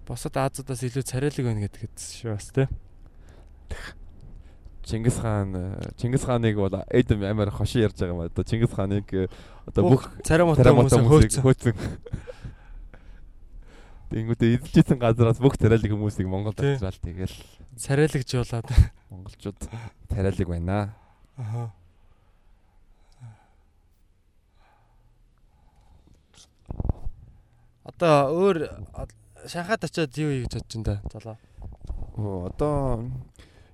Босод Азуудаас илүү царайлаг байна гэдэг шүү бас тий. Чингис хаан Чингис хааныг бол Эдэм амар хошин ярьж байгаа юм одоо Чингис хааныг э, одоо бүх царай мотой тарамата хүмүүсээ хөөцөн. Тэнгүүдээ эзэлжсэн газараас бүх тариалаг хүмүүсийг Монголд авчраал тэгэл Царайлагж болоод. монголчууд тариалаг байна. Аха. Одоо өөр Шанхайд очиод юу хийж бодож байна та залуу? Оо, Одоо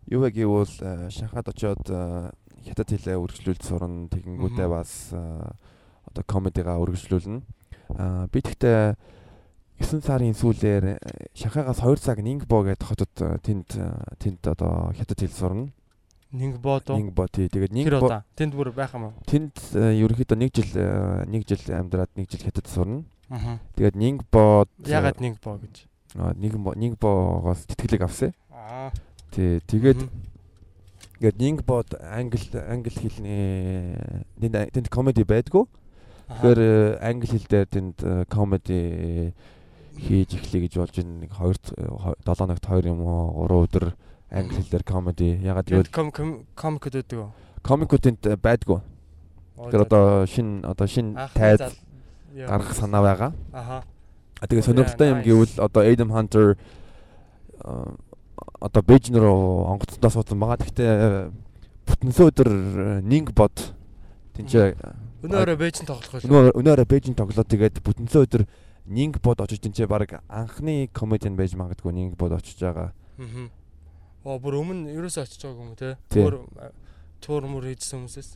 юу вэ гэвэл э, Шанхайд очоод э, хятад хэлээ үргэлжлүүлж сурна тэгэнгүүтээ бас э, одоо комедигаа үргэлжлүүлнэ. Аа би тэгтээ 9 сарын сүүлээр э, Шанхайгаас 2 цаг Нингбо гэдэг хотод э, тэнд э, тэнд одоо хятад хэл сурна. Нингбо доо. Нингбо тий тэгээд Нингбо тэнд бүр байх юм уу? тэнд ерөнхийдөө 1 жил э, нэг жил амьдраад 1 жил хятад сурна. Аа. Тэгээд Нингбод Ягаад Нингбо гэж? Нингбо Нингбогоос тэтгэлэг авсан. Аа. Тий тэгээд Ингээд Нингбод англи англи хэлний тэнд тэнд комеди байдгүй. Тэгэхээр англи хэл дээр тэнд комеди хийж эхлэе гэж болж байна. Нэг 2 7 ногт 2 юм уу 3 өдөр англи хэл дээр комеди. Ягаад гэвэл комик гэдэг үү? э, байдгүй. Тэгэхээр одоо шин одоо шин тайз гаргах санаа байгаа. Аха. Тэгээ сонирхолтой юм гэвэл одоо Adam Hunter э, одоо Бээжин руу онгоцтой суудсан байгаа. Гэхдээ бүтэнсөө өдөр Нингбод тэнцээ Өнөөрөө бэжин тоглох байх. өнөө өнөөрөө Бээжин тоглоод тэгээд бүтэнсөө өдөр Нингбод очиж тэнцээ баг анхны комедиан байж магадгүй Нингбод очиж байгаа. Аа. Оо бүр өмнө ерөөсөө очиж байгаагүй юм те. Тий. Өөр тур мөр хийжсэн хүмүүсээс.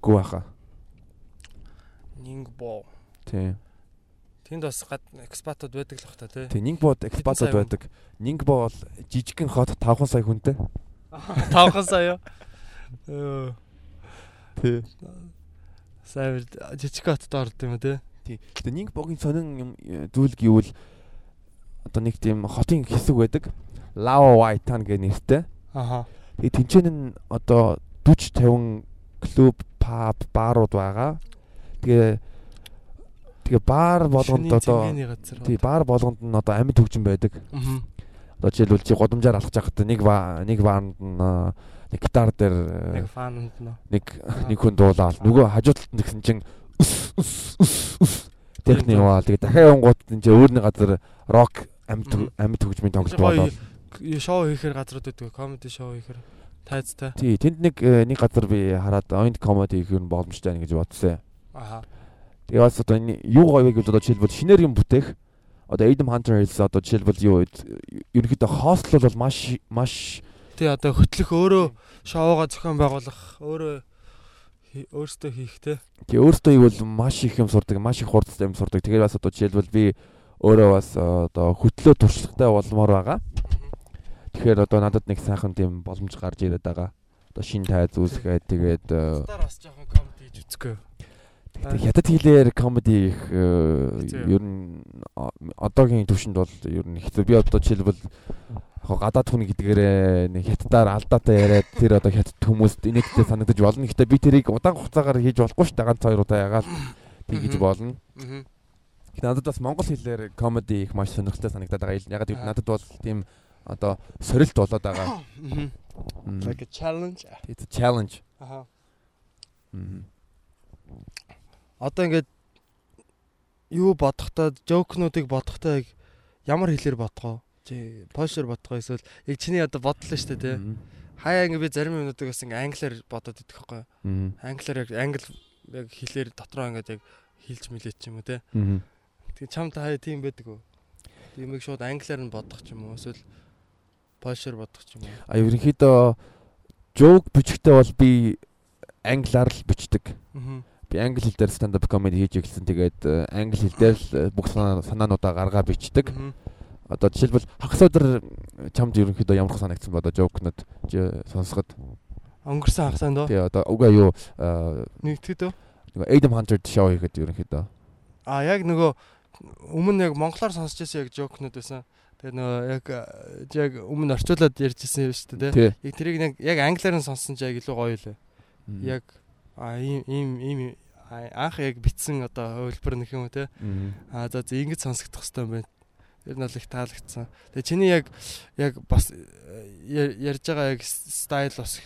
Гүү баха. Нингбо. Тий. Тэнд бас гад экспатууд байдаг л бах та те. Тий Нингбод хүн? байдаг. Нингбо бол жижигхэн хот 5хан сая хүнтэй. Тавхан сая. Э <laughs> Тий. сая жижиг хотод орд юм те. Тий. Тэгээ Нингбогийн сонин юм э, зүйл гэвэл одоо нэг тийм хотын хэсэг байдаг. White Town гэх нэртэй. Аха. Тэгээ тэнцэн нь одоо 40 50 клуб, паб, баарууд байгаа. Тэгээ тэгээ баар болгонд одоо тий баар болгонд нь одоо амьд хөгжин байдаг. Аа. Одоо жишээлбэл чи годамжаар алхаж байхад нэг нэг баанд нь нэг гитар дээр э, Нэг фаннд нөө. нэг нэг хүн дуулаад нөгөө хажуу талд нь гэсэн чин ус ус ус ус техник яваа. Тэгээ дахиад явангууд энэ ч өөр нэг газар рок амьд амьд хөгжмийн тоглолт болоо. Шоу хийхээр газрууд өгдөг. Комеди шоу хийхээр тайцтай. Тий, тэнд нэг э, нэг газар би хараад онд комеди хийх юм боломжтой гэж бодсон. Аха. Тэгээ бас одоо юу гоё вэ гэж одоо жишээлбэл шинээр юм бүтээх одоо Adam Hunter Hills одоо жишээлбэл юу ерөнхийдөө хостл бол маш маш тий одоо хөтлөх өөрөө шоугаа зохион байгуулах өөрөө өөртөө хийх те. Тий өөртөө ивэл маш их юм сурдаг, маш их хурдтай юм сурдаг. Тэгээд бас одоо жишээлбэл би өөрөө бас одоо хөтлөө туршлагатай болмоор байгаа. Тэгэхээр одоо надад нэг сайхан тийм боломж гарч ирээд байгаа. Одоо шин тайз үүсгээд тэгээд бас жоохон комеди хийж үзэхгүй. Хятад хэлээр комеди их э, ер нь одоогийн төвшөнд бол ер нь хэцүү. Би одоо жишээлбэл яг гадаад хүн гэдгээрээ нэг хятадаар алдаатай яриад тэр одоо хятад хүмүүст инээдтэй санагдаж болно. Гэхдээ би тэрийг удаан хугацаагаар хийж болохгүй шүү дээ. Ганц хоёр удаа ягаал тэгж болно. Гэхдээ надад бас монгол хэлээр комеди их маш сонирхолтой санагдаад байгаа. Яг гэвэл надад бол тийм одоо сорилт болоод байгаа. Like a challenge. It's a challenge. Аха одоо ингээд юу бодохдоо жокнуудыг бодохдоо яг ямар хэлээр бодгоо? Чи польшоор бодгоо эсвэл яг чиний одоо бодлоо шүү дээ тий. Хаяа ингээд би зарим юмнуудыг бас ингээд англиар бодоод идэх байхгүй. Англиар яг англи яг хэлээр дотроо ингээд яг хэлж мэлээч юм уу тий. Тэгээ чамд хаяа тийм байдаг уу? Тиймийг шууд англиар нь бодох ч юм уу эсвэл польшоор бодох ч юм уу? А ерөнхийдөө жок бичгтээ бол би англиар л бичдэг. Аа би англи хэл дээр stand up comedy хийж эхэлсэн. Тэгээд э, англи хэл дээр л э, бүх санаануудаа гаргаа бичдэг. Одоо жишээлбэл хагас өдөр чамд ерөнхийдөө ямар санагдсан ба одоо жокнод сонсоход өнгөрсөн хагасаа дөө. Тий одоо угаа юу нэгтгэд үү? Нөгөө Adam Hunter show хийхэд ерөнхийдөө. А яг нөгөө өмнө яг монголоор сонсч байсан яг жокнод байсан. Тэгээ нөгөө яг яг өмнө орчуулад ярьжсэн юм шүү дээ. Яг тэрийг яг англиар нь сонссон ч яг илүү гоё лээ. Яг а ийм ийм ийм анх яг битсэн одоо хөвлбөр нөх юм те? А за ингэж сонсогдох юм байна. Ер нь бол их таалагдсан. Тэгээ чиний яг яг бас э, ярьж байгаа яг стайл бас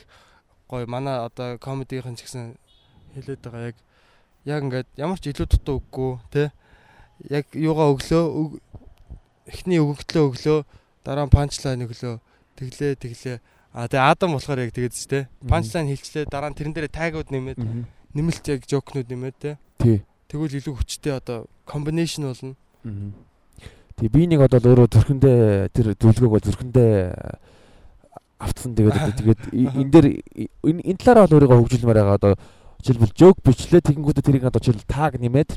гоё. Манай одоо комедигийн ч гэсэн хэлээд байгаа яг яг ингээд ямар ч илүү дутуу үггүй те? Яг юугаа өглөө эхний өгөгдлөө өглөө дараа нь панчлайн өглөө тэглээ тэглээ А тэгээ Адам болохоор яг тэгээд ч те панчлайн хилчлээ дараа нь тэрэн дээр тагууд нэмээд нэмэлт яг жокнууд нэмээд те. Тий. Тэгвэл илүү хүчтэй одоо комбинашн болно. Тэг би нэг одоо өөрөө зүрхэндээ тэр зөвлөгөөг бол зүрхэндээ автсан тэгээд одоо тэгээд <laughs> энэ дээр энэ талаараа бол өөрийгөө хөгжүүлмээр байгаа. Одоо жишээлбэл жок бичлээ тэгэнгүүтээ тэрийг одоо жишээл таг нэмээд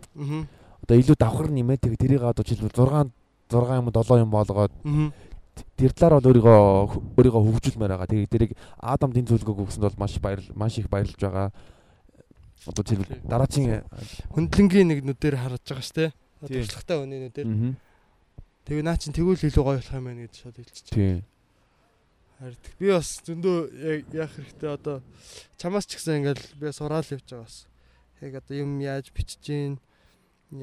одоо илүү давхар нэмээд тэгээд тэрийг одоо жишээлбэл 6 6 юм 7 юм болгоод тэр талаар бол өөрийгөө өөрийгөө хөгжүүлмээр байгаа. Тэгээ тэрийг Адам дин зөвлөгөөг өгсөнд бол маш баяр маш их баярлж байгаа. Одоо тэр дараагийн хөндлөнгийн нэг нүдээр харж байгаа ш тэ. Туршлагатай хүний нүдээр. Тэгээ наа чин тэгвэл илүү гоё болох юм байна гэж шууд хэлчихэж. Тийм. Харин би бас зөндөө яах хэрэгтэй одоо чамаас ч гэсэн ингээл би сураал явж байгаа бас. Яг одоо юм яаж бичиж гин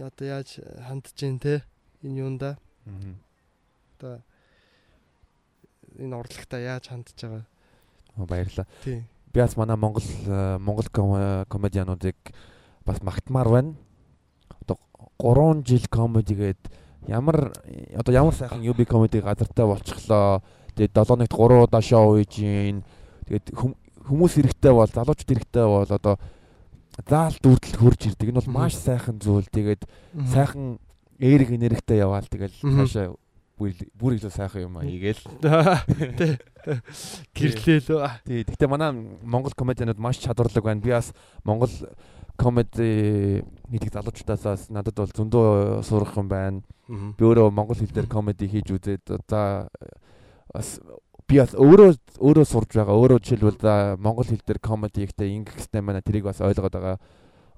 одоо яаж хандж гин те энэ юунда. Аа. Одоо энэ урлагтаа яаж хандж байгаа. Баярлалаа. Тий. Би бас манай Монгол э, Монгол комедиануудыг бас магтмаар байна. Одоо 3 жил комедигээд ямар одоо ямар сайхан UB комеди газартай болчихлоо. Тэгээд 7 нэгт 3 удаа шоу хийж гин. Тэгээд хүмүүс хэрэгтэй бол залуучууд хэрэгтэй бол одоо заал дүүрдэл хурж ирдэг. Энэ бол маш сайхан зүйл. Тэгээд сайхан эерэг энергитэй яваал тэгэл цаашаа бүр илүү сайхан юм аа ийгээл. <laughs> Тий. Гэрлээ лөө. Тий. Гэхдээ манай Монгол комедианууд маш чадварлаг байна. Би бас Монгол комеди нийтг залуучуудаас надад бол зөндөө сурах юм байна. Би өөрөө монгол хэл дээр комеди хийж үзээд за бас би бас өөрөө өөрөө сурж байгаа. Өөрөө жишээлбэл монгол хэл дээр комеди ихтэй ингэх хэрэгтэй байна. Тэрийг бас ойлгоод байгаа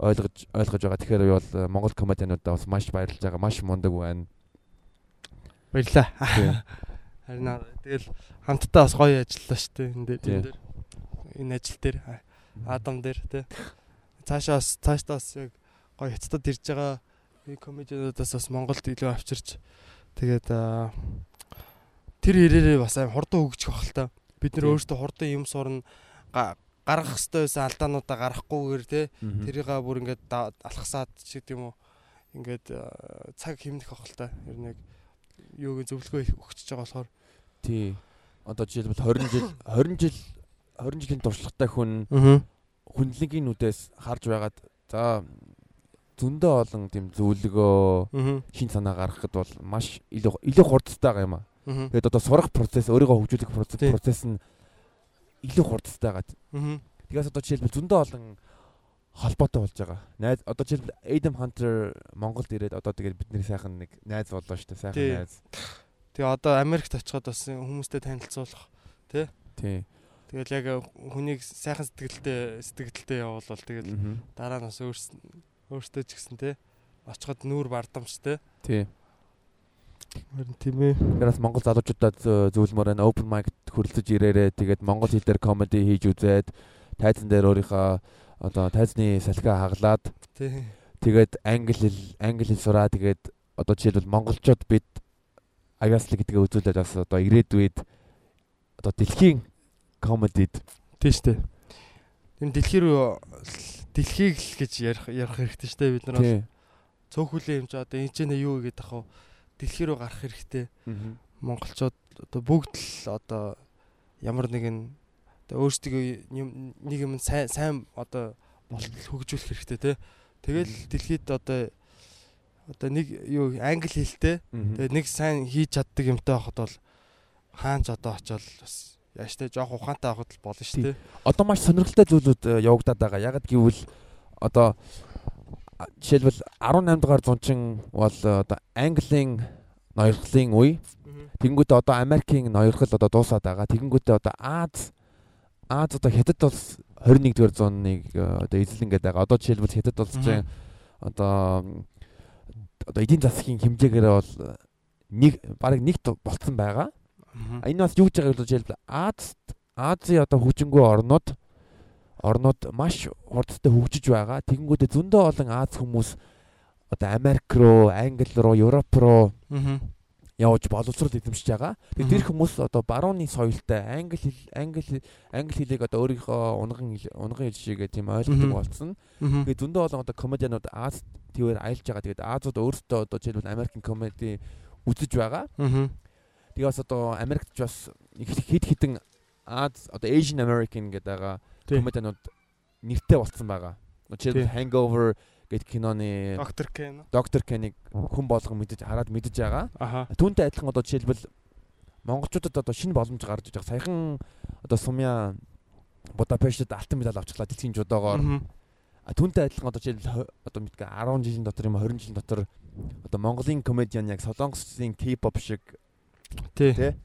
ойлгож ойлгож байгаа. Тэгэхээр бол монгол комедиануудаа бас маш баярлж байгаа. Маш мундаг байна. Баярлаа. <laughs> Харин тэгэл хамтдаа бас гоё ажиллалаа шүү дээ энэ дээр. Энэ ажил дээр Адам дээр тий. Цаашаа бас цаашдаа бас яг гоё хятадд ирж байгаа комедиудаас бас Монголд илүү авчирч тэгээд тэр хэрээрээ бас аим хурдан хөгжих бах л та. Бид нэр өөрсдөө хурдан юм сурна гаргах хэвээр байсан алдаануудаа гаргахгүйгээр те тэрийг бүр ингээд алхасаад ч гэдэг юм уу ингээд цаг хэмнэх ах л та. Ер нь яг юуг зөвлөгөө өгч байгаа болохоор Тий. Одоо жишээлбэл 20 жил 20 жил 20 жилийн туршлагатай хүн аа хүндлэнгийн нүдээс харж байгаад за зөндөө олон тийм зөвлөгөө шин санаа гаргахад бол маш илүү илүү хурдтай байгаа юм аа. Тэгээд одоо сурах процесс өөрийгөө хөгжүүлэх процесс процесс нь илүү хурдтай байгаа. аа Тэгээс одоо жишээлбэл зөндөө олон холбоотой болж байгаа. Найз одоо жишээлбэл Adam Hunter Монголд ирээд одоо тэгээд бидний сайхан нэг найз боллоо шүү дээ. Сайхан Тий. найз. Тэгээ одоо Америкт очиход бас хүмүүстэй танилцуулах. Тий. Тэгэл яг хүнийг сайхан сэтгэлтэй сэтгэлдээ явуулвал тэгэл дараа нь бас өөртөө ч гэсэн те очиход нүүр бардамж те. Тий. Харин тийм ээ. Тэрээс Монгол залуучуудад зө- зөвлөмөр энэ open mic хүрэлцэж ирээрээ тэгээд Монгол хэл дээр comedy хийж үзээд тайзан дээр өөрийнхөө одоо тайзны салхиа хаглаад тэгээд англи хэл англи хэл сураа тэгээд одоо жишээлбэл монголчууд бид аяаслаг гэдгээ үзүүлээд бас одоо ирээдүйд одоо дэлхийн комедид Тийм шүү дээ. Тийм дэлхий рүү дэлхийг л гэж ярих ярих хэрэгтэй шүү дээ бид нар бол тий. цөөхөлийн хэмжээ одоо энэ ч нэ юу гэдэг ах вэ? Дэлхий рүү гарах хэрэгтэй. Монголчууд одоо бүгд л одоо ямар нэгэн одоо өөрсдөө нэг юм сайн сайн одоо болтол хөгжүүлэх хэрэгтэй те. Тэгэл дэлхийд одоо одоо нэг юу англи хэлтэй тэгээ нэг сайн хийж чаддаг юмтай байхад бол хаанч одоо очиод бас яаш те жоох ухаантай байхад л болно шүү дээ. одоо маш сонирхолтой зүйлүүд э, явагдаад байгаа. Ягд гэвэл одоо жишээлбэл 18 дугаар зуучин бол э, одоо Английн ноёрхлын үе Тэгэнгүүтээ одоо Америкийн ноёрхол одоо дуусаад байгаа. Тэгэнгүүтээ одоо Аз Аз одоо хятад улс 21-р зууныг э, одоо эзлэнгээд байгаа. Одоо жишээлбэл хятад улс чинь одоо одоо эдийн засгийн хэмжээгээр бол э, нэг бараг нэгт болцсон байгаа. Энэ бас юу гэж байгаа вэ жишээлбэл Аз Азийн одоо хүчингү орнууд орнууд маш хурдтай хөгжиж байгаа. Тэгэнгүүтээ зөндөө олон Аз хүмүүс одоо Америк руу, Англи руу, Европ руу явж боловсрол эзэмшиж байгаа. Тэгээд тэр хүмүүс одоо барууны соёлтой англи хэл англи англи хэлийг одоо өөрийнхөө унган унган хэл шигээ тийм ойлгодог болсон. Тэгээд зөндөө олон одоо комедианууд Аз твээр аялж байгаа. Тэгээд Азууд өөрсдөө одоо жишээлбэл Америкийн комеди үзэж байгаа. Тэгээд бас одоо Америкт ч бас хэд хитэн Аз одоо Asian American гэдэг комедианууд нэртэй болцсон байгаа. Жишээлбэл. Hangover гэдэг киноны Доктор Кен. доктор Кенийг хүн болгон мэдэж хараад мэдэж байгаа. Түүнтэй адилхан одоо жишээлбэл монголчуудад одоо шинэ боломж гарч иж байгаа. Саяхан одоо Сумья Будапештэд алтан медаль авчлаа дэлхийн жудоогоор. А түүнтэй адилхан одоо жишээлбэл одоо мэдгүй 10 жилийн дотор юм уу, 20 жилийн дотор одоо Монголын комедиан яг Солонгосын K-pop шиг Тий.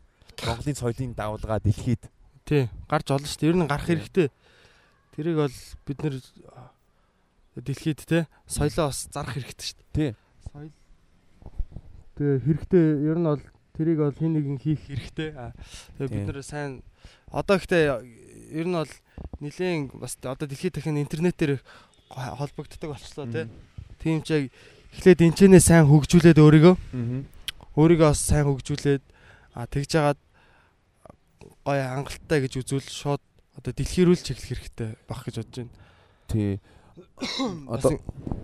Монголын соёлын давалгаа дэлхийд Тий. Гарч олно шүү дээ. Ер нь гарах хэрэгтэй. Тэрийг бол бид нэр дэлхийд те соёлоо бас зарах хэрэгтэй шүү дээ. Тий. Соёл. Тэгээ хэрэгтэй ер нь бол тэрийг бол хин нэгэн хийх хэрэгтэй. Тэгээ бид нэр сайн одоо ихтэй ер нь бол нэгэн бас одоо дэлхийд дахин интернетээр холбогддог болчихлоо те. Тийм ч эхлээд энэчнээ сайн хөгжүүлээд өөрийгөө өөрийгөө бас сайн хөгжүүлээд тэгж жагаад гоё хангалттай гэж үзвэл шууд одоо дэлхийрүүл чиглэх хэрэгтэй баг гэж бодож байна. Тий. <coughs> Одоо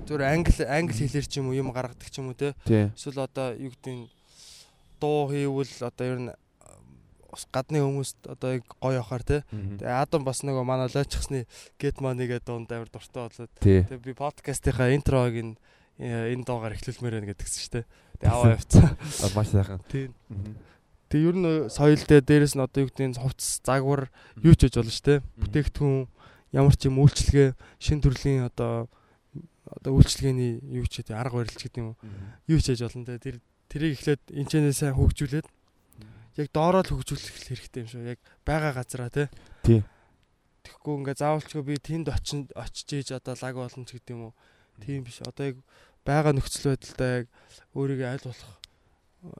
зүгээр англи англи хэлээр ч юм уу юм гаргадаг ч юм уу те. тий. Эсвэл одоо юу гэдэг нь дуу хийвэл одоо ер нь бас гадны хүмүүст одоо яг гоё явахаар те. Тэгээ Адам бас нөгөө манай лойчсны get money гэдэг дунд амар дуртай болоод Тий. тэгээ би подкастынхаа интрог ин энэ дуугаар эхлүүлмээр байна гэдгсэн шүү дээ. Тэгээ аваа <laughs> явцсан. Маш сайхан. Тийм. Тэгээ ер нь соёл дээр дээрэс нь одоо юу гэдэг нь хувцас загвар юу ч гэж болно шүү дээ. Бүтээгдэхүүн ямар ч юм үйлчлэгээ шин төрлийн одоо одоо үйлчлэгээний юу ч гэдэг арга барилч гэдэг юм уу? Юу ч хийж болно те. Тэр тэрийг эхлээд энэчнээ сайн хөгжүүлээд яг доороо л хөгжүүлэх хэрэгтэй юм шүү яг байгаа газараа те. Тий. тэгэхгүй ингээ заавалчгүй би тэнд очин очиж ийж одоо лаг болно ч гэдэг юм уу? Тийм биш. Одоо яг байгаа нөхцөл байдалтай яг өөрийгөө аль болох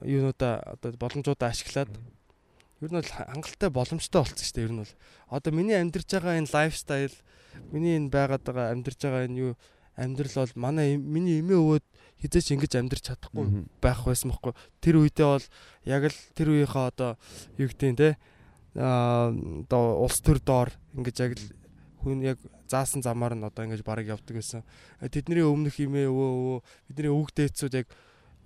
юунуудаа одоо боломжуудаа ашиглаад ер нь бол хангалттай боломжтой болцсон шүү дээ ер нь бол. Одоо миний амьдарч байгаа энэ лайфстайл миний энэ байгаад байгаа амьдарч байгаа энэ юу амьдрал бол манай миний эмээ өвөд хизээч ингэж амьдарч чадахгүй байх байсан байхгүй. Тэр үедээ бол яг л тэр үеийнхээ одоо юу гэдэг нь те аа одоо улс төр доор ингэж яг л хүн яг заасан замаар нь одоо ингэж барыг явдаг гэсэн. Тэдний өмнөх имээ өвөө өвөө бидний өвөг дээдсүүд яг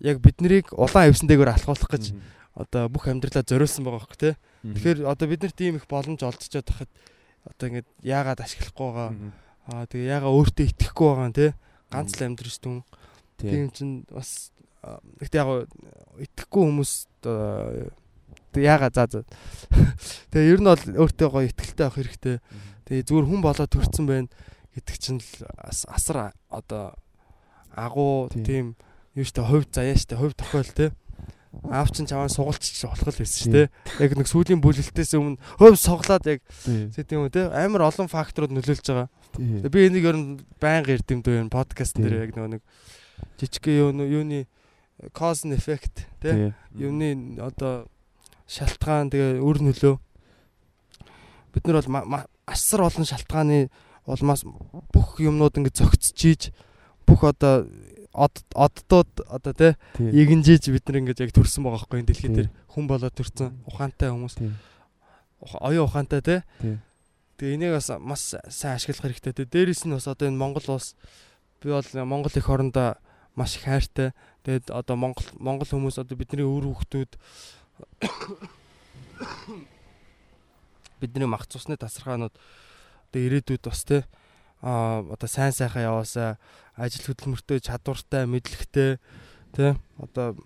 яг биднийг улаан авсан дээгүүр алхуулах гэж одоо бүх амьдралаа зориулсан байгаа хөх тэ. Тэгэхээр одоо бид нар тийм их боломж олдчихэд тахад одоо ингэж яагаад ашиглахгүй байгаа. Аа тэгээ яагаад өөртөө итгэхгүй байгаа нь тэ. Ганц л амьдрч түн. Тийм чинь бас гэхдээ яг итгэхгүй хүмүүс яагаад за за. <laughs> Тэгээ ер нь бол өөртөө гоё ихтэлтэй авах хэрэгтэй. Тэгээ зүгээр хүн болоод төрсэн байна гэдэг чинь л асар одоо агуу тийм юу штэ хувь заяа штэ хувь тохиол те. Аав чинь чаваа сугалчих болох л байсан шүү дээ. Яг нэг сүүлийн бүлэлтээс өмнө хувь соглоод яг тийм үү те амар олон факторууд нөлөөлж байгаа. Би энийг ер нь байнга ирдэм дөө энэ подкаст дээр яг нэг жижиг юу юуны cause and effect те юуны одоо шалтгаан тэгээ өр нөлөө. Бид нар бол асар олон шалтгааны улмаас бүх юмнууд ингэ зөгцчиж бүх одоо оддууд одоо тий. игэнжиж бид нар ингэж яг төрсэн байгаа байхгүй дэлхий дээр хүн болоод төрсэн ухаантай хүмүүс. Оюун ухаантай тий. Тэгээ энийг бас маш сайн ашиглах хэрэгтэй. Тэгээ дээрэс нь бас одоо энэ Монгол улс би бол Монгол их орондоо маш их хайртай. Тэгээд одоо Монгол Монгол хүмүүс одоо бидний өр хүүхдүүд <coughs> бидний мах цусны тасархаанууд одоо ирээдүйд бас а одоо сайн сайхан яваасаа ажил хөдөлмөртэй чадвартай мэдлэгтэй те одоо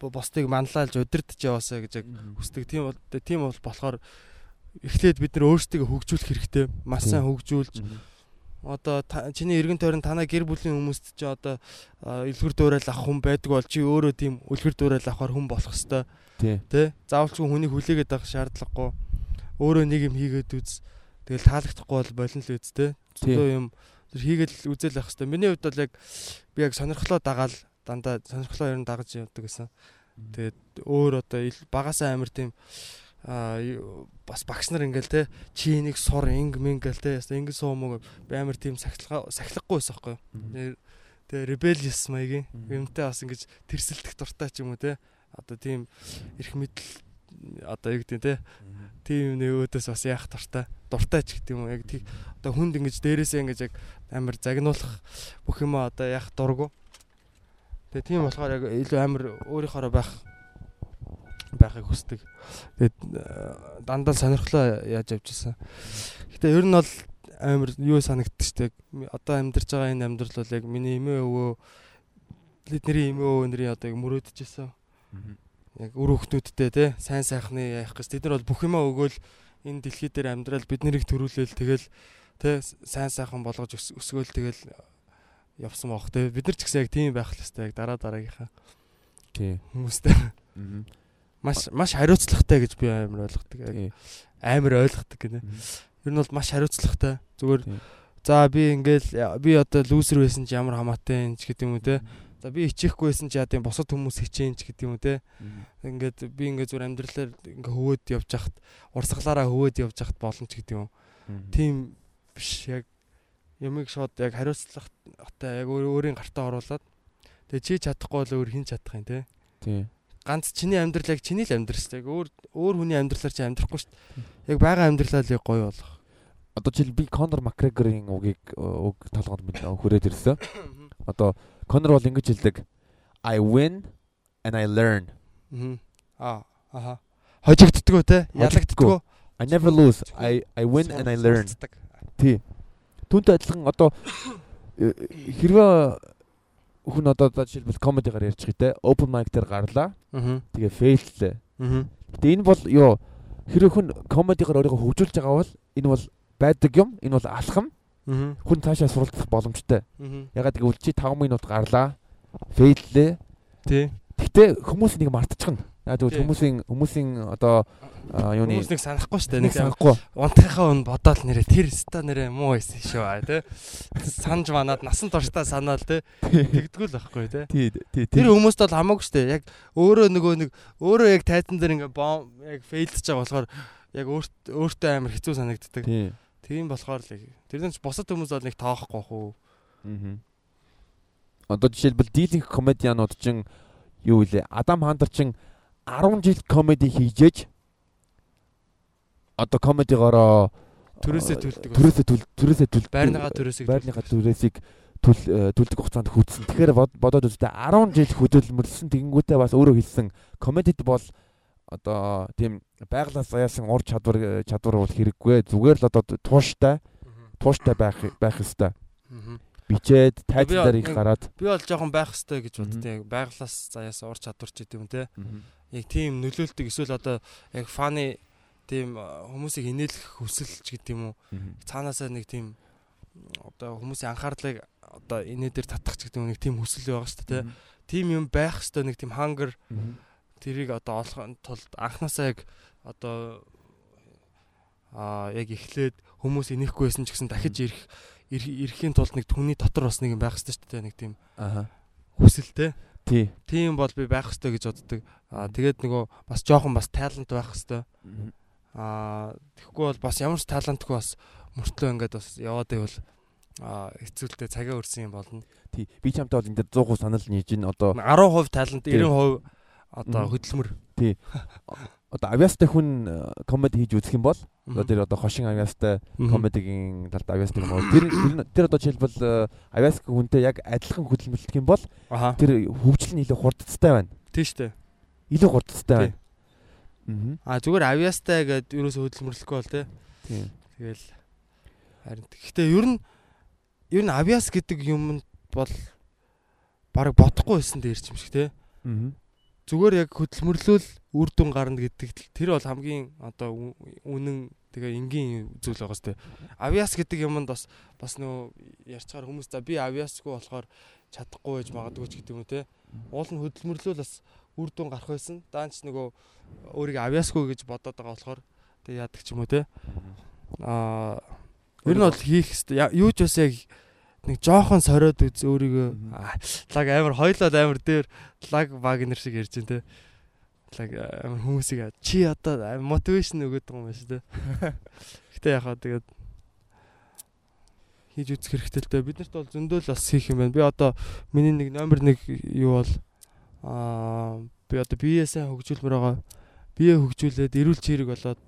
босдыг манлайлж удирдах яваасаа гэж яг хүсдэг. Тийм бол тийм бол болохоор эхлээд бид нар өөрсдөө хөгжүүлэх хэрэгтэй. Маш сайн хөгжүүлж одоо чиний эргэн тойрон танаа гэр бүлийн хүмүүст чи одоо үлгэр дуурайл авах хүн байдаг бол чи өөрөө тийм үлгэр дуурайл авахар хүн болох хэвээр Тэ? Заавалчгүй хүнийг хүлээгээд авах шаардлагагүй. Өөрөө нэг юм хийгээд үз. Тэгэл таалагдахгүй бол болно л үз тэ. Зөв юм тэр хийгээл үзэл авах хэвээр. Миний хувьд бол яг би яг сонирхлоо дагаал дандаа сонирхлоо ер нь дагаж явдаг гэсэн. Тэгээд өөр одоо багасаа амир тийм а бас багш нар ингээл те чи энийг сур инг мингээл те ингэ суумог би амар тийм сахилга сахилахгүй байсан байхгүй. Тэгээ rebellious маягийн юмтай бас ингэж тэрсэлдэх дуртай ч юм уу те одоо тийм эрх мэдэл одоо юу гэдэг те тийм нөөдөөс бас яах дуртай? Дуртай ч гэдэг юм уу? Яг тийм одоо хүнд ингэж дээрээсээ ингэж яг амар загнуулах бүх юм одоо яах дургу? Тэгээ тийм болохоор яг илүү амар өөрийнхоороо байх байхыг хүсдэг. Тэгээд э, дандаа сонирхлоо яаж явж исэн гэтээ ер нь бол амар юу санагддаг штеп одоо амьдарч байгаа энэ амьдрал бол яг миний эмээ өвөө бидний эмээ өвөө нэрийн одоо яг мөрөөдөж исэн Яг үр хөвгтүүдтэй те сайн сайхны яах гэж тэд нар бол бүх юмаа өгөөл энэ дэлхий дээр амьдрал бид нарыг төрүүлээл тэгэл те сайн сайхан болгож өсгөөл тэгэл явсан баах те. Бид нар ч гэсэн яг тийм байх л хэвээр яг дараа дараагийнхаа тий. хүмүүстэй. Маш маш хариуцлагатай гэж би амар ойлгодог амар ойлгодог гинэ ер нь бол маш хариуцлагатай. Зүгээр за би ингээл би одоо лүүсер байсан ч ямар хамаатай юм ч гэдэг юм уу те За би хичээхгүйсэн ч яа тийм босод хүмүүс хичээн ч гэдэг юм те. Ингээд би ингээд зүгээр амьдралаар ингээд хөвөөд явж хахад урсгалаараа хөвөөд явж хахад болно ч гэдэг юм. Тийм биш яг ямиг шууд яг хариуцлагатай яг өөрийн гартаа оруулаад тэгээ чи чадахгүй бол өөр хин чадах юм те. Тий. Ганц чиний амьдрал яг чиний л амьдрал шүү дээ. Өөр өөр хүний амьдралаар чи амьдрахгүй шүү. Яг байгаа амьдралаа л гоё болгох. Одоо жишээл би Конор Макгрегорын үгийг үг толгойд <coughs> хүрээд ирсэн. <coughs> Одоо Конор бол ингэж хэлдэг. I win and I learn. Аа. Аха. Хожигддгөө те? Ялагддгөө. I never lose. I I win and I learn. Тий. Түүнтэй адилхан одоо э, хэрвээ хүн одоо жишээлбэл комедигаар ярьчих те open mic дээр гарлаа. Тэгээ fail-лээ. Тэгээ энэ бол ёо хэрвээ хүн комедигаар өөрийгөө хөгжүүлж байгаа бол энэ бол байдаг юм. Энэ бол алхам. Хүн цаашаа суралцах боломжтой. Ягаад гэвэл чи 5 минут гарлаа. Фейллээ. Тий. Гэтэ хүмүүс нэг мартчихна. Аа тэгвэл хүмүүсийн хүмүүсийн одоо юуны хүмүүс нэг санахгүй шүү дээ. Нэг санахгүй. Унтахынхаа өн бодоол нэрэ тэр ста нэрэ муу байсан шүү аа тий. Санж манаад насан туршдаа санаал тий. Тэгдгүүл байхгүй тий. Тий тий. Тэр хүмүүст бол хамаагүй шүү дээ. Яг өөрөө нөгөө нэг өөрөө яг тайзан дээр ингээ бом яг фейлдж байгаа болохоор яг өөртөө амар хэцүү санагддаг. Тий. Тийм болохоор л тэр нь босод хүмүүс бол нэг тоохгүй хөө. Аа. Одоо жишээлбэл дийлинх комедианууд чинь юу вэ? Адам Хантер чинь 10 жил комеди хийжээж одоо комедигоороо Төрөөсөө төлдөг. Төрөөсөө төл төрөөсөө төл байрныгаа төрөөсөө байрныгаа төрөөсийг төл төлдөг хугацаанд хүйдсэн. Тэгэхээр бодоод үзтээ 10 жил хөдөлмөрлсөн тэгэнгүүтээ бас өөрөө хэлсэн комедид бол одоо тийм байглаас заяасан ур чадвар чадвар бол хэрэггүй. Зүгээр л одоо тууштай тууштай байх байх ёстой. Бичээд тайтлаар их гараад би бол жоохон байх ёстой гэж боддیں۔ Байглаас заяасан ур чадвар ч гэдэг юм те. Яг тийм нөлөөлтөг эсвэл одоо яг фаны тийм хүмүүсийг инээлгэх хүсэлч гэдэг юм уу. Цаанаасаа нэг тийм одоо хүмүүсийн анхаарлыг одоо инээ дээр татах ч гэдэг нэг тийм хүсэл байгаа шүү дээ. Тийм юм байх хэвээр нэг тийм хангар тэрийг одоо олохын тулд анханасаа яг одоо аа яг эхлээд хүмүүс инехгүй байсан ч гэсэн дахиж ирэх ирэхийн тулд нэг түүний дотор бас нэг юм байх хэрэгтэй шүү дээ нэг тийм аа хүсэлтэй. Тий. Тийм бол би байх хэрэгтэй гэж боддог. Аа тэгээд нөгөө бас жоохон бас талант байх хэрэгтэй аа тэгэхгүй бол бас ямар ч талантгүй бас мөртлөө ингээд бас яваад байвал а хэцүүлтэй цагаа өрсөн юм болно. Тий. Би ч хамтаа бол энэ дээр 100% санал нийж ин одоо 10% талант 90% одоо хөдөлмөр. Тий. Одоо авьяастай хүн комеди хийж үзэх юм бол одоо тэр одоо хошин авьяастай комедигийн талд авьяастай юм бол тэр тэр одоо жишээлбэл авьяастай хүнтэй яг адилхан хөдөлмөрлөх юм бол тэр хөгжил нь илүү хурдцтай байна. Тий штэ. Илүү хурдцтай байна. Аа зүгээр авьяастай гэдэг ерөөсө хөдөлмөрлөхгүй бол тий. Тэгэл харин гэхдээ ер нь ер нь авьяас гэдэг юм бол баг бодохгүй байсан дээр ч юм шиг тий. Аа зүгээр яг хөдөлмөрлөл үр дүн гарна гэдэг тэр бол хамгийн одоо үнэн тэгээ энгийн зүйл байгаа сте. Авиас гэдэг юмд бас бас нөө ярьцгаар хүмүүс за би авиасгүй болохоор чадахгүй байж магадгүй ч гэдэг юм те. Уул нь хөдөлмөрлөл бас үр дүн гарах байсан. Даанч нөгөө өөрийгөө авиасгүй гэж бодоод байгаа болохоор тэгээ яадаг ч юм уу те. Аа ер нь бол хийх юу ч бас яг нэг жоохон сориод үз өөрийгөө лаг амар хойлоод амар дээр лаг вагнер шиг ярьж байна те. Лаг амар хүмүүсийг чи одоо мотивашн өгöd юм байна шүү те. Гэтэ яхаа тэгээд хийж үзэх хэрэгтэй л дээ. Биднэрт бол зөндөө л бас хийх юм байна. Би одоо миний нэг номер 1 юу бол аа би одоо биеэсээ хөгжүүлмөр байгаа. Бие хөгжүүлээд эрүүл чирэг болоод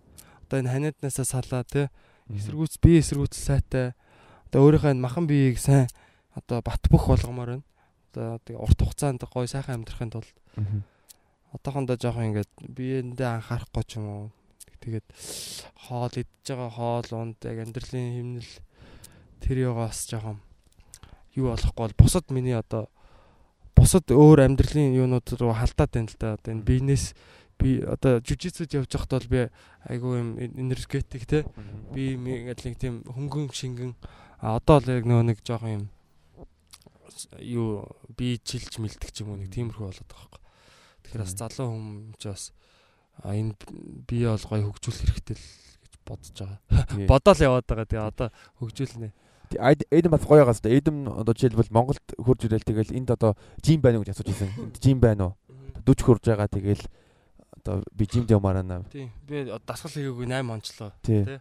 одоо энэ ханиаднасаа салаа те. Эсэргүүц бие эсэргүүцэл сайтай одоо өөрийнхөө махан биеийг сайн одоо бат бөх болгомоор байна. Одоо тэгээ урт хугацаанд гоё сайхан амьдрахын тулд одоохондоо жоохон ингээд биеэндээ анхаарахгүй ч юм уу. Тэгээд хоол идж байгаа хоол унд яг амьдралын хэмнэл тэр яваас жоохон юу болохгүй бол бусад миний одоо бусад өөр амьдралын юунууд руу халдаад байна л да. Одоо энэ бизнес би одоо жүжигцүүд явж байхад бол би айгүй юм энергетик те би ингээл нэг тийм хөнгөн шингэн одоо л яг нөгөө нэг жоохон юм юу би жилж мэлдэг ч юм уу нэг тиймэрхүү болоод байгаа хэрэг. Тэгэхээр бас залуу хүн ч бас энэ бие бол гоё хөгжүүлэх хэрэгтэй л гэж бодож байгаа. <laughs> Бодоол яваад байгаа. Тэгээ одоо хөгжүүлнэ. Эдэн бас гоё байгаас та Эдэн одоо жишээлбэл Монголд хурж ирэл тэгэл энд одоо жим байна уу гэж асууж ирсэн. Энд <laughs> жим байна уу? 40 хурж байгаа тэгэл одоо би жимд явмаар байна. Тий. Би дасгал хийгээгүй 8 онцлоо. Тий.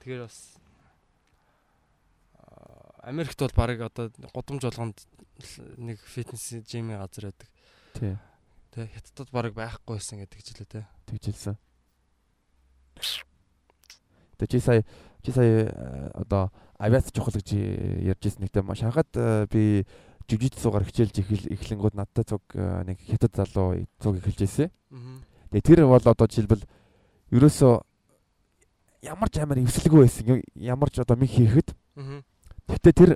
Тэгэхээр бас Америкт бол барыг одоо гудамж болгонд нэг фитнес жимийн газар байдаг. Тий. Тэ хятадд барыг байхгүй байсан гэдэг ч лээ тэ. Тэгжилсэн. Тэ чи сая чи сая одоо авиац чухал гэж ярьж ирсэн нэгтэй Шанхайд би жижигцуугаар хичээлж эхлэнгууд надтай цуг нэг хятад залуу цуг эхэлж ирсэн. Тэгээ тэр бол одоо жишээлбэл ерөөсөө ямар ч амар эвсэлгүй байсан. Ямар ч одоо мих хийхэд. Гэтэ тэр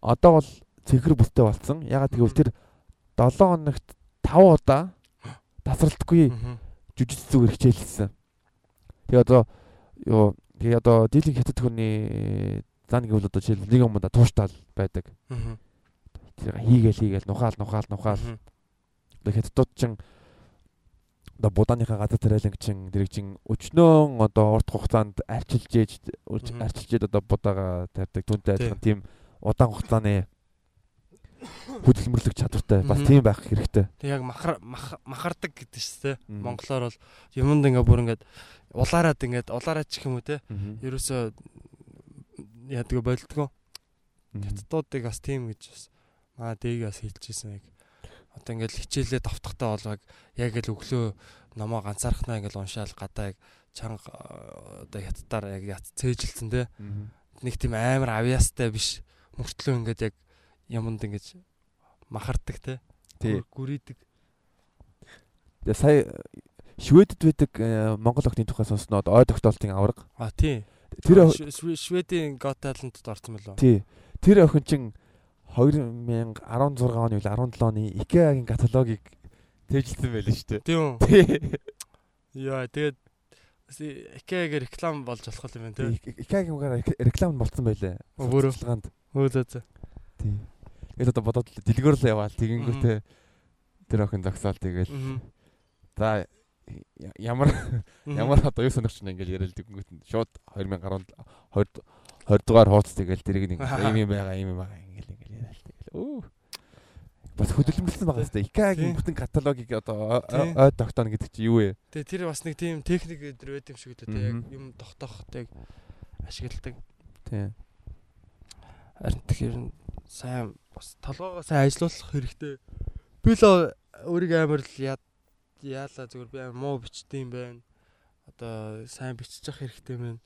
одоо бол цэнхэр бүстэй болсон. Ягаад гэвэл тэр 7 хоногт 5 удаа <gasps> тасралтгүй жүжиг зүгээр хичээлсэн. Тэгээ одоо ёо тэгээ одоо дийлэнх хятад хүний зан гэвэл одоо жишээл нэг юм да тууштай байдаг. Тэр хийгээл хийгээл нухаал нухаал нухаал. Тэгээ хятадууд чинь одоо будааныхаа газар тариаланг чин дэрэг чин өчнөө одоо урт хугацаанд арчилж ээж арчилж одоо будаага тарьдаг түнтэй адилхан тийм удаан хугацааны хөдөлмөрлөх чадвартай бас тийм байх хэрэгтэй. Тэг яг махар махардаг гэдэг шүү дээ. Монголоор бол юмд ингээ бүр ингээд улаарад ингээд улаарад ч юм уу те. Ерөөсөө яадаг болдгоо. Хятадуудыг бас тийм гэж бас маа дээг бас хэлчихсэн яг одоо ингээл хичээлээ давтахтаа болог яг л өглөө номоо ганцаархнаа ингээл уншаал гадаа яг чанга одоо хятадаар яг яц цээжилсэн те. Нэг тийм амар авьяастай биш. Мөртлөө ингээд яг юмд ингэж махардаг те. Гүрийдэг. Тэгээ сая Шведэд байдаг э, Монгол охины тухай сонсноод ой тогтоолтын авраг. А тий. Тэр Шведийн Got Talent-д орсон мөлөө. Тий. Тэр охин чин 2016 оны үл 17 оны IKEA-гийн каталогийг тээжилсэн байлаа шүү дээ. Тийм үү? Яа, тэгээд IKEA-гийн реклам болж болох юм байна тий. IKEA-гийн реклам болцсон байлаа. Өөрөөлганд. Өөдөө зөө. Тий. Тэгээд одоо бодоод дэлгүүр л яваал тэгэнгүүтээ тэр охин зогсоол тэгээд. За ямар ямар одоо юу сонирхч нь ингээл яриад тэгэнгүүт шууд 2010 20 20 дугаар хуудас тэгэл тэрийг нэг юм юм байгаа юм байгаа ингээл ингээл яриад тэгэл өө бас хөдөлмөрлсөн байгаа хэвээр икагийн бүтэн каталогийг одоо ой тогтооно гэдэг чи юу вэ? Тэгээ тэр бас нэг тийм техник өдр байт юм шиг л дээ яг юм тогтоох тэг ашигладаг. Тийм. Харин тэгэхээр сайн бас толгоогоо сайн ажилуулах хэрэгтэй. Би л өөрийгөө амар л яа яалаа зүгээр би амар муу бичдэг юм байна. Одоо сайн бичиж явах хэрэгтэй байна.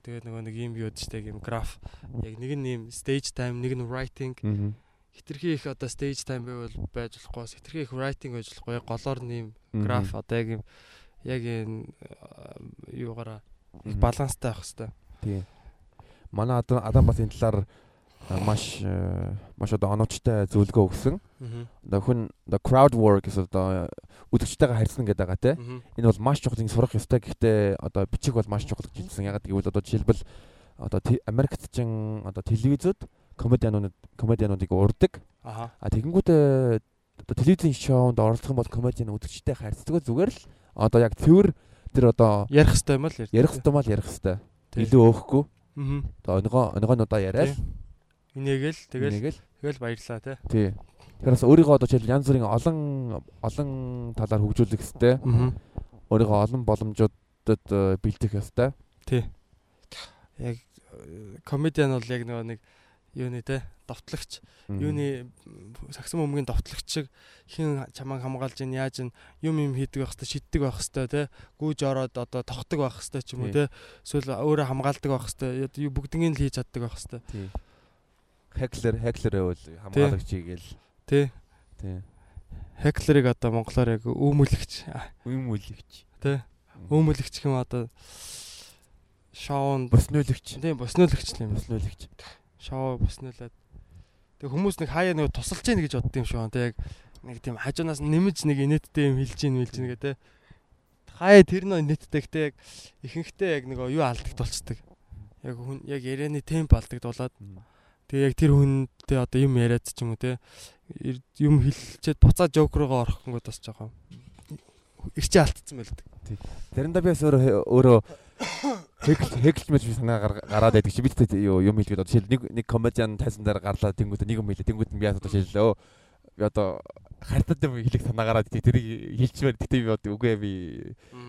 Тэгээд нөгөө нэг юм юуд штэ юм граф. Яг нэг нь юм stage time нэг нь writing. Хитрхи их одоо stage time байвал байж болохгүй. Хитрхи их writing байж болохгүй. Голоор нэм граф одоо яг юм яг энэ юугаараа их баланстай байх хэвээр. Тийм. Манай Адам бас энэ талаар маш маш одоо оновчтой зөвлөгөө өгсөн. Хүн одоо crowd work гэсэн одоо үдгчтэйгээ харьцсан гэдэг байгаа те. Энэ бол маш чухал ингэ сурах ёстой. Гэхдээ одоо бичих бол маш чухал гэж хэлсэн. Ягаад гэвэл одоо жишээлбэл одоо Америкт чин одоо телевизүүд комедианууд комедиануудыг урддаг. А тэгэнгүүтээ одоо телевизийн шоунд оролцох юм бол комедиан үдгчтэй харьцдаг зүгээр л одоо яг тэр тэр одоо ярих хэвтэй юм л ярих хэвтэй мал ярих хэвтэй. Илүү өөхөхгүй. Аа. Одоо өнгөө өнгөнуудаа яриад Инээгээл тэгэл тэгэл баярлаа те. Тий. Бас өөрийгөө одоо жишээл янз бүрийн олон олон талаар хөгжүүлэх хэвээр. Өөрийгөө олон боломжуудад э, бэлдэх ёстой. Тий. Яг э, комедиан бол яг нөгөө нэг юуны те довтлогч юуны сагсан өмгийн довтлогч шиг хин чамайг хамгаалж ийн яаж ин юм юм хийдэг байх хэвээр шиддэг байх хэвээр те гүүж ороод одоо тогтдог байх хэвээр ч юм уу те эсвэл өөрөө хамгаалдаг байх хэвээр бүгднийг л хийж чаддаг байх хэвээр Хеклер хеклер байвал хамгаалагч гээл. Тий. Тий. Хеклерийг одоо монголоор яг үүмүлэгч. Үүмүлэгч. Тий. Үүмүлэгч юм одоо шоунд боснуулэгч. Тийм боснуулэгч юм. Боснуулэгч. Шоу боснуулаад. Тэг хүмүүс нэг хаяа нэг тусалж гин гэж бодд юм шүү. Тэг яг нэг тийм хажуунаас нэмж нэг инээдтэй юм хэлж гин мэлж гин гэдэг. Хаяа тэр нөө инээдтэй гэхдээ яг ихэнхдээ яг нэг юу алдагд болцдог. Яг хүн яг ярианы темп алдагдуулаад. Тэгээ яг тэр хүнтэй одоо юм яриад ч юм уу те юм хэлчихэд буцаад жок руугаа орох гингод бас жоохон ирчээ алдсан байл л. Заримдаа би бас өөрөө өөрөө хэгл хэглж мэж би санаа гараад байдаг чи бид юу юм хэлгээд одоо жишээл нэг нэг комедиан тайсан дээр гарлаа тэнгууд нэг юм хэлээ тэнгууд нь би одоо жишээлөө би одоо хартад юм хэлэх санаа гараад тэрийг хэлчмээр гэхдээ би одоо үгүй би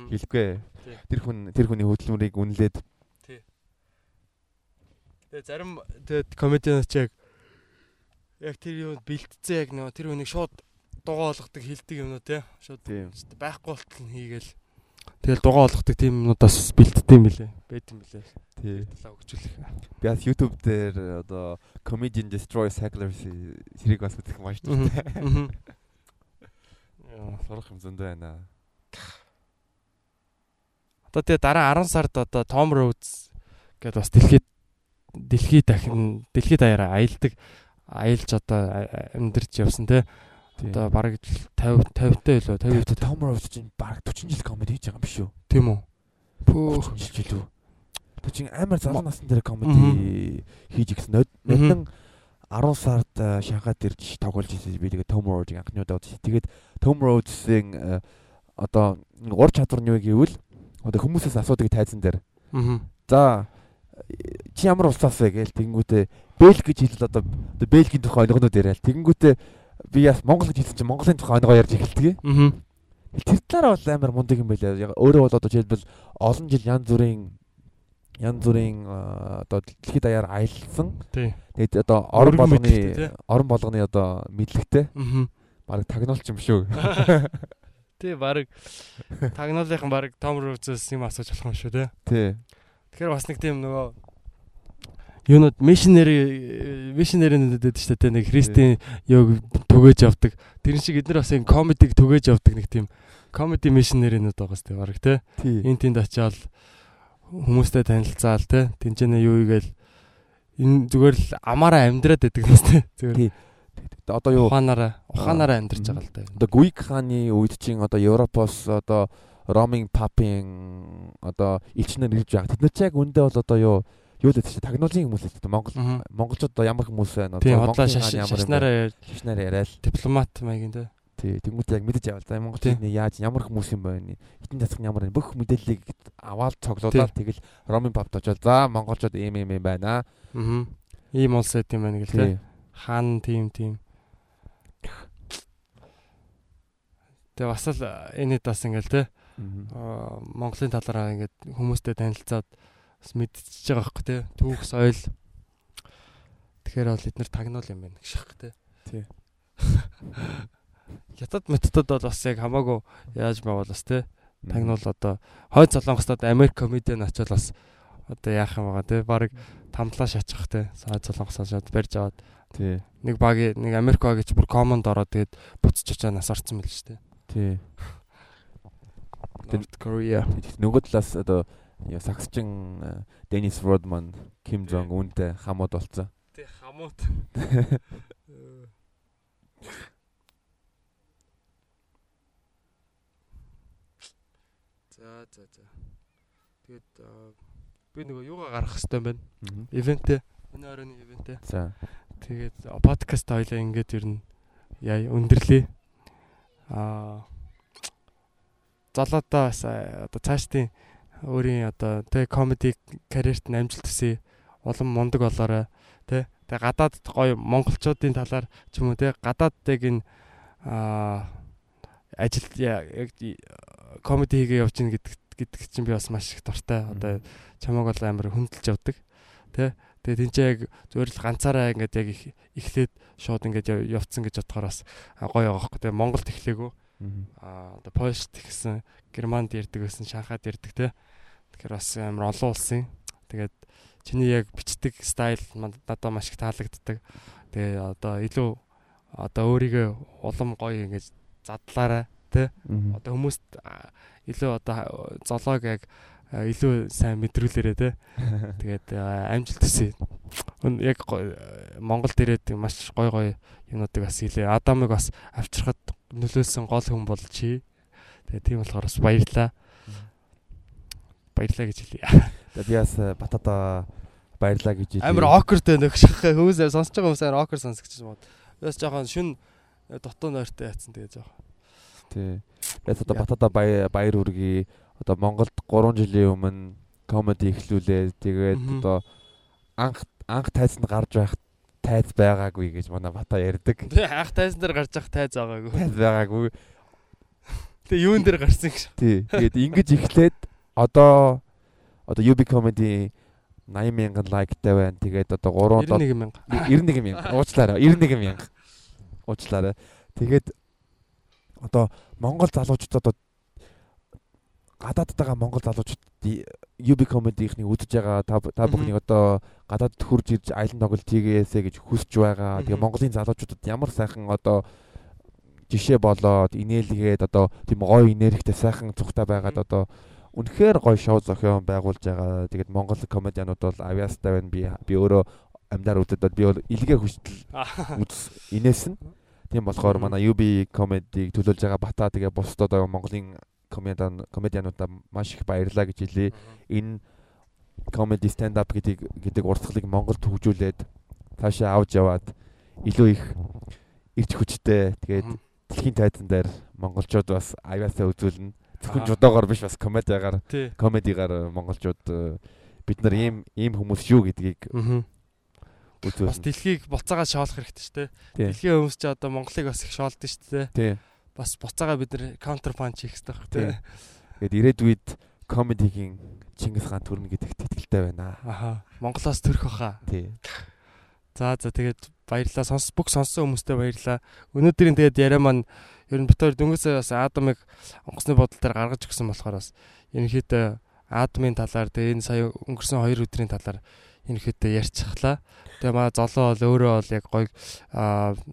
хэлэхгүй. Тэр хүн тэр хүний хөдөлмөрийг үнэлээд Тэгээ зарим тэгээд комедианч яг яг тэр юу бэлтцээ яг нөгөө тэр хүнийг шууд дугаа болгодог хилдэг юм уу те шууд байхгүй болтол нь хийгээл. Тэгэл дугаа болгодог тийм юмнуудаас бэлтдэг юм билэ байт юм билэ тий. Талаа хөгжүүлэх би бас YouTube дээр одоо comedian destroys hecklers хэрэг бас үзэх маш дуртай яа сурах юм зөндөө байна. Одоо тэгээ дараа 10 сард одоо Tom Rhodes гэдээ бас дэлхийд дэлхий дахин дэлхий даяараа аялдаг аялж одоо амьдарч явсан те. Одоо бараг 50 50 та илүү 50 Том Роуз чинь бараг 40 жил комеди хийж байгаа юм биш үү? Тийм үү? Пөө жил үү тэр чинь амар залуу насны дээр комеди хийж игсэн нодон 10 сард Шанхайд ирж тоглож ирсэн би тэгээ Том Роуз анхны удаа үзсэн. Тэгээд Том Роузын одоо ур чадвар нь юу гэвэл одоо хүмүүсээс асуудаг тайзан дээр. За чи ямар улсаас вэ гээл тэгэнгүүтээ Бэлг гэж хэлэл одоо Бэлгийн тухай ойлгонууд яриад тэгэнгүүтээ би яс Монгол гэж хэлсэн чинь Монголын тухай ойлгоо ярьж эхэлдэг. Аа. Тэр талаараа бол амар мундаг юм байлаа. Өөрөө бол одоо жишээлбэл олон жил янз бүрийн янз бүрийн одоо дэлхийд даяар аялсан. Тий. Тэгээд одоо орон болгоны тий. орон болгоны одоо мэдлэгтэй Аа. баг тагнуулч юм шүү. <laughs> <laughs> Тий, баг тагнуулынхан баг Том Рузээс юм асууж болох юм шүү те. Тий. Тэгэхээр бас нэг тийм нөгөө юунууд мишнери мишнеринүүд гэдэг шүү дээ нэг христийн юг түгэж явдаг. Тэр шиг эдгээр бас юм комедиг түгэж явдаг нэг тийм комеди мишнеринүүд байгаа сте баг. Тий. Энд тэнд очиад хүмүүстэй танилцаал те. Тинчэнэ юу игээл энэ зүгээр л амаараа амьдраад байдаг юм сте. Зүгээр. Одоо юу ухаанаараа ухаанаараа амьдарч байгаа л да. одоо Гуик хааны үед чинь одоо Европоос одоо роминг папын одоо элчнэр ирж байгаа. Тэд нар ч яг үндэ бол одоо юу юу гэдэг чинь тагнуулын хүмүүс л дээ. Монгол монголчууд одоо ямар хүмүүс байна Тийм одоо Монголын ямар шашнараа шашнаар яриад дипломат маягийн те. тий тэнгуүт яг мэдэж явал. За монголчууд нь яаж ямар хүмүүс юм байна? Хитэн засах ямар байна? Бүх мэдээллийг аваад цоглуулаад тэгэл роминг папт очоод за монголчууд ийм ийм юм байна. Аа. Ийм улс эд юм байна гэл те. Тий. Хаан тим тим. Тэгээ бас л энэ дас ингээл те. Монголын талаараа ингээд хүмүүстэй танилцаад бас мэдчихэж байгаа байхгүй те. Түүх соёл. Тэгэхээр бол эднэр тагнуул юм байна гэх шах те. Тий. <laughs> Хятад методод бол бас яг хамаагүй яаж байвал бас те. Тагнуул одоо хойд солонгостод Америк комедиан очоод бас одоо яах юм байгаа те. Бараг тамдлаа шачих те. Хойд солонгосоо шууд барьж аваад тий. нэг баг нэг Америк баг гэж бүр комонд ороод тэгээд буцаж очоо нас орсон мэл шүү дээ. Тий. <laughs> North Korea. Нөгөө талаас одоо э, Денис Родман, Ким. Жонг үнтэй хамууд болцсон. Тэг хамуут. За за за. Тэгээд би нөгөө юугаа гарах хэрэгтэй юм байна. Мгм. Ивентээ. Өнөө оройн ивентээ. За. Тэгээд подкаст хоёлаа ингээд ер нь яа өндөрлөө. Аа залуудаа бас одоо цаашдын өөрийн одоо тэ комеди карьерт нь амжилт хүсье. Улам мундаг болоорой. Тэ. Тэгээ гадаад гоё монголчуудын талаар ч юм уу тэ гадааддаг энэ аа ажил яг комеди хийгээ явж гин гэдэг гэдэг чинь би бас маш их дуртай. Одоо чамаг бол амар хөндлөж явдаг. Тэ. Тэгээ тэнцээ яг зүгээр л ганцаараа ингээд яг их- эхлээд шууд ингээд яв- явцсан гэж бодохоор бас гоё байгаа хөөхгүй. Тэгээ Монголд эхлээгүү. Аа одоо Польшд ихсэн, Германд ирдэг байсан, Шанхайд ирдэг те. Тэгэхээр бас амар олон улсын. Тэгээд чиний яг бичдэг стайл надад маш их таалагддаг. Тэгээ одоо илүү одоо өөрийгөө улам гоё ингэж задлаарай те. Одоо хүмүүст илүү одоо золоог яг илүү сайн мэдрүүлээрэ те. <laughs> Тэгээд амжилт. Өн- Яг Монголд ирээд маш гой гой юмнуудыг бас хийлээ. Адамыг бас авчрахад нөлөөлсөн гол хүн бол чи. Тэгээд тийм болохоор бас баярлаа. Баярлаа гэж хэлье. <laughs> За би бас э, батата баярлаа гэж хэлье. Амар awkward байна гэх хүмүүс сонсож байгаа хүмүүс амар awkward сонсогч юм бод. Бас жоохон шүн э, дутуу нойртой яатсан тэгээ жоохон. Тий. Яс одоо батата баяр баяр үргээ одоо Монголд 3 жилийн өмнө комеди эхлүүлээ. Тэгээд одоо анх анх тайзанд гарч байх тайз байгаагүй гэж манай бата ярьдаг. <laughs> Тэгээ анх тайзан дээр гарч явах тайз байгаагүй. Тайз байгаагүй. Тэгээ юун дээр гарсан гэж. Тий. Тэгээд ингэж эхлээд одоо одоо UB comedy 80 мянган лайктай байна. Тэгээд одоо 3 91 мянга. 91 мянга. Уучлаарай. 91 мянга. Уучлаарай. Тэгээд одоо Монгол залуучууд одоо гадаадд байгаа монгол залуучууд UB comedy-ийнхний үзэж байгаа та та бүхнийг одоо гадаадд хурж ирж аялан тоглолт хийгээсэ гэж хүсэж байгаа. Тэгээ. Монголын залуучуудад ямар сайхан одоо жишээ болоод инээлгээд одоо тийм гоё энергитэй сайхан цухтай байгаад одоо үнэхээр гоё шоу зохион байгуулж байгаа. Тэгээд Монгол комедианууд бол авьяастай байна. Би би өөрөө амьдаар үзээд бол би бол илгээ хүчтэл <laughs> үз инээсэн. Тийм болохоор манай UB comedy-г төлөөлж байгаа бата тэгээ бусдад Монголын комедиан комедиануудаа маш их баярлаа гэж хэлье. Энэ comedy stand up гэдэг гэдэг урсгалыг Монголд хөгжүүлээд цаашаа авч яваад илүү их ирч хүчтэй тэгээд дэлхийн тайзан дээр монголчууд бас аяасаа үзүүлнэ. Зөвхөн Аа. жудоогоор биш бас комедиагаар комедигаар монголчууд э, бид нар ийм ийм хүмүүс шүү гэдгийг Мгм. Бас үзүүлнэ. дэлхийг буцаага шоолох хэрэгтэй шүү дээ. Дэлхийн хүмүүс ч одоо Монголыг бас их шоолдог шүү дээ. Тий. Бас буцаага бид нэр counter punch хийх хэрэгтэй байхгүй тий. Тэгээд ирээдүйд комедигийн Чингис хаан төрнө гэдэгт итгэлтэй байна. Аха. Монголоос төрөх баха. Тий. За за тэгээд баярлалаа. Сонс бүх сонссон хүмүүстээ баярлалаа. Өнөөдрийн тэгээд яриа маань ер нь битээр дөнгөсөө бас Адамыг онгоцны бодол дээр гаргаж өгсөн болохоор бас ерөнхийдөө Адамын талаар тэгээд энэ сая өнгөрсөн 2 өдрийн талаар ерөнхийдөө ярьчихлаа. Тэгээ маа золоо бол өөрөө бол яг гоё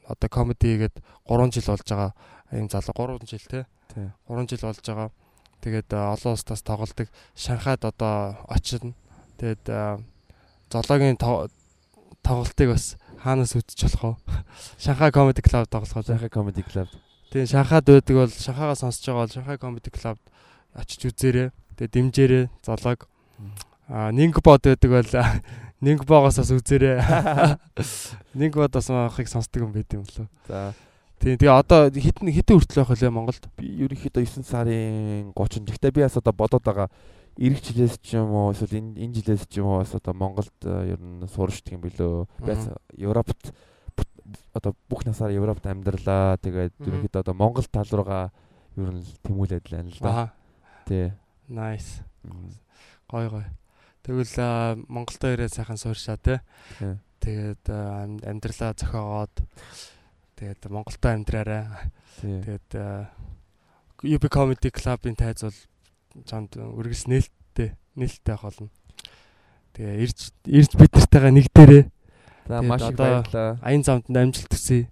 одоо комеди гээд 3 жил болж байгаа ийм залуу 3 жил те. 3 жил болж байгаа. Тэгээд олон улсаас тоглолдог. Шанхайд одоо очино. Тэгээд зоологийн тоглолтыг бас хаанаас үзчих болох вэ? <laughs> Шанхай Comedy Club тоглохоо. Шанхай Comedy Club. Тэгээ Шанхайд байдаг бол Шанхайгаа сонсож байгаа бол Шанхай Comedy Club очиж үзээрэй. Тэгээ дэмжээрэй зоолог. Аа Нингбод байдаг бол <laughs> Нингбогоос бас үзээрэй. Нингбод бас маахыг сонсдог юм байт юм лөө. За. Тийм тэгээ одоо хитэн хитэн хүртэл байх үлээ Монголд. Би ерөнхийдөө 9 сарын 30. Гэхдээ би бас одоо бодоод байгаа эх жилээс ч юм уу эсвэл энэ энэ жилээс ч юм уу бас одоо Монголд ер нь сууршдаг юм билүү. Би Европт одоо бүх насаар Европт амьдралаа. Тэгээд ерөнхийдөө одоо Монгол тал руугаа ер нь тэмүүлээд байна л да. Тий. Nice. Гой гой. Тэгвэл Монголдо ирээд сайхан сууршаа те. Тэгээд амьдралаа зохиогоод тэгээд Монголдо амьдраарай. Тэгээд UB Comedy Club-ын тайз бол чамд үргэлж нээлттэй нээлттэй байх болно. Тэгээ ирж ирж бид нартэйгаа нэг дээрээ. За маш их баярлалаа. Аян замд амжилт хүсье.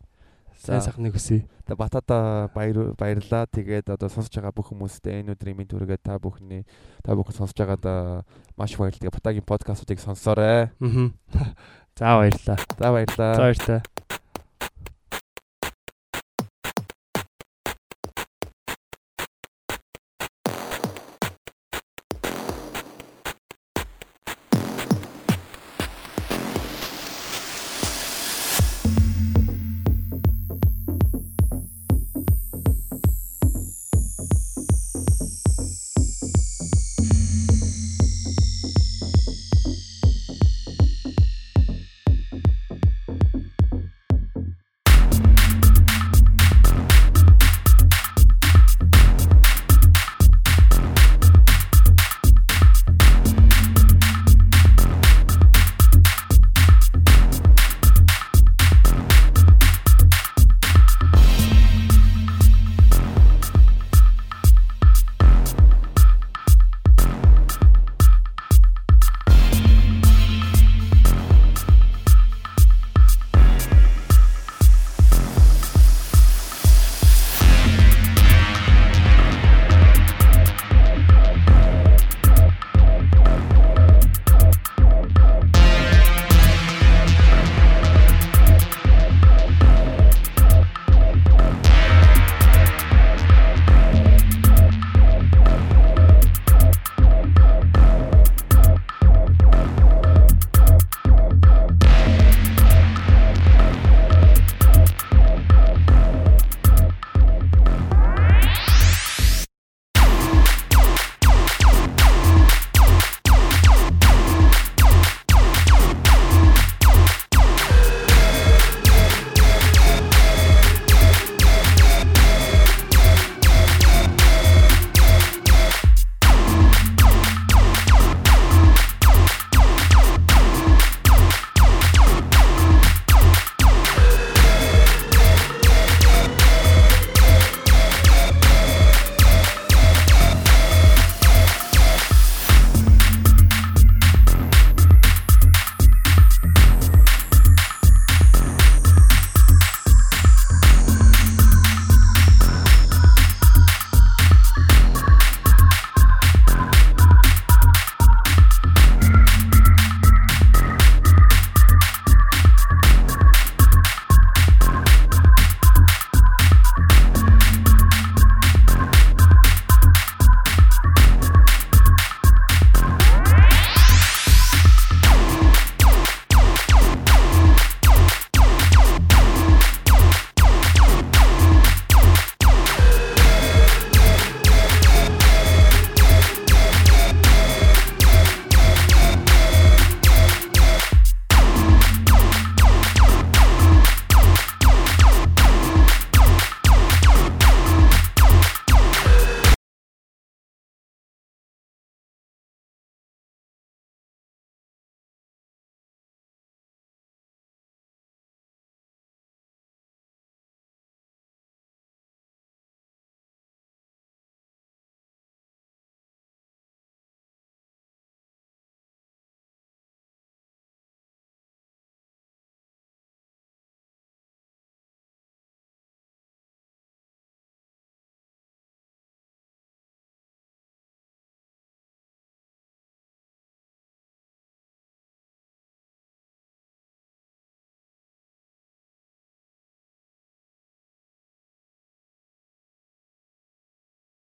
Сайн сайхныг хүсье. Тэгээ батада баяр баярлаа. Тэгээд одоо сонсож байгаа бүх хүмүүстээ энэ өдрийн минь түргээ та бүхний та бүхэн сонсож байгаад маш баярлалаа. Батагийн подкастуудыг сонсоорой. Аа. <laughs> За баярлалаа. За баярлалаа. За баярлалаа.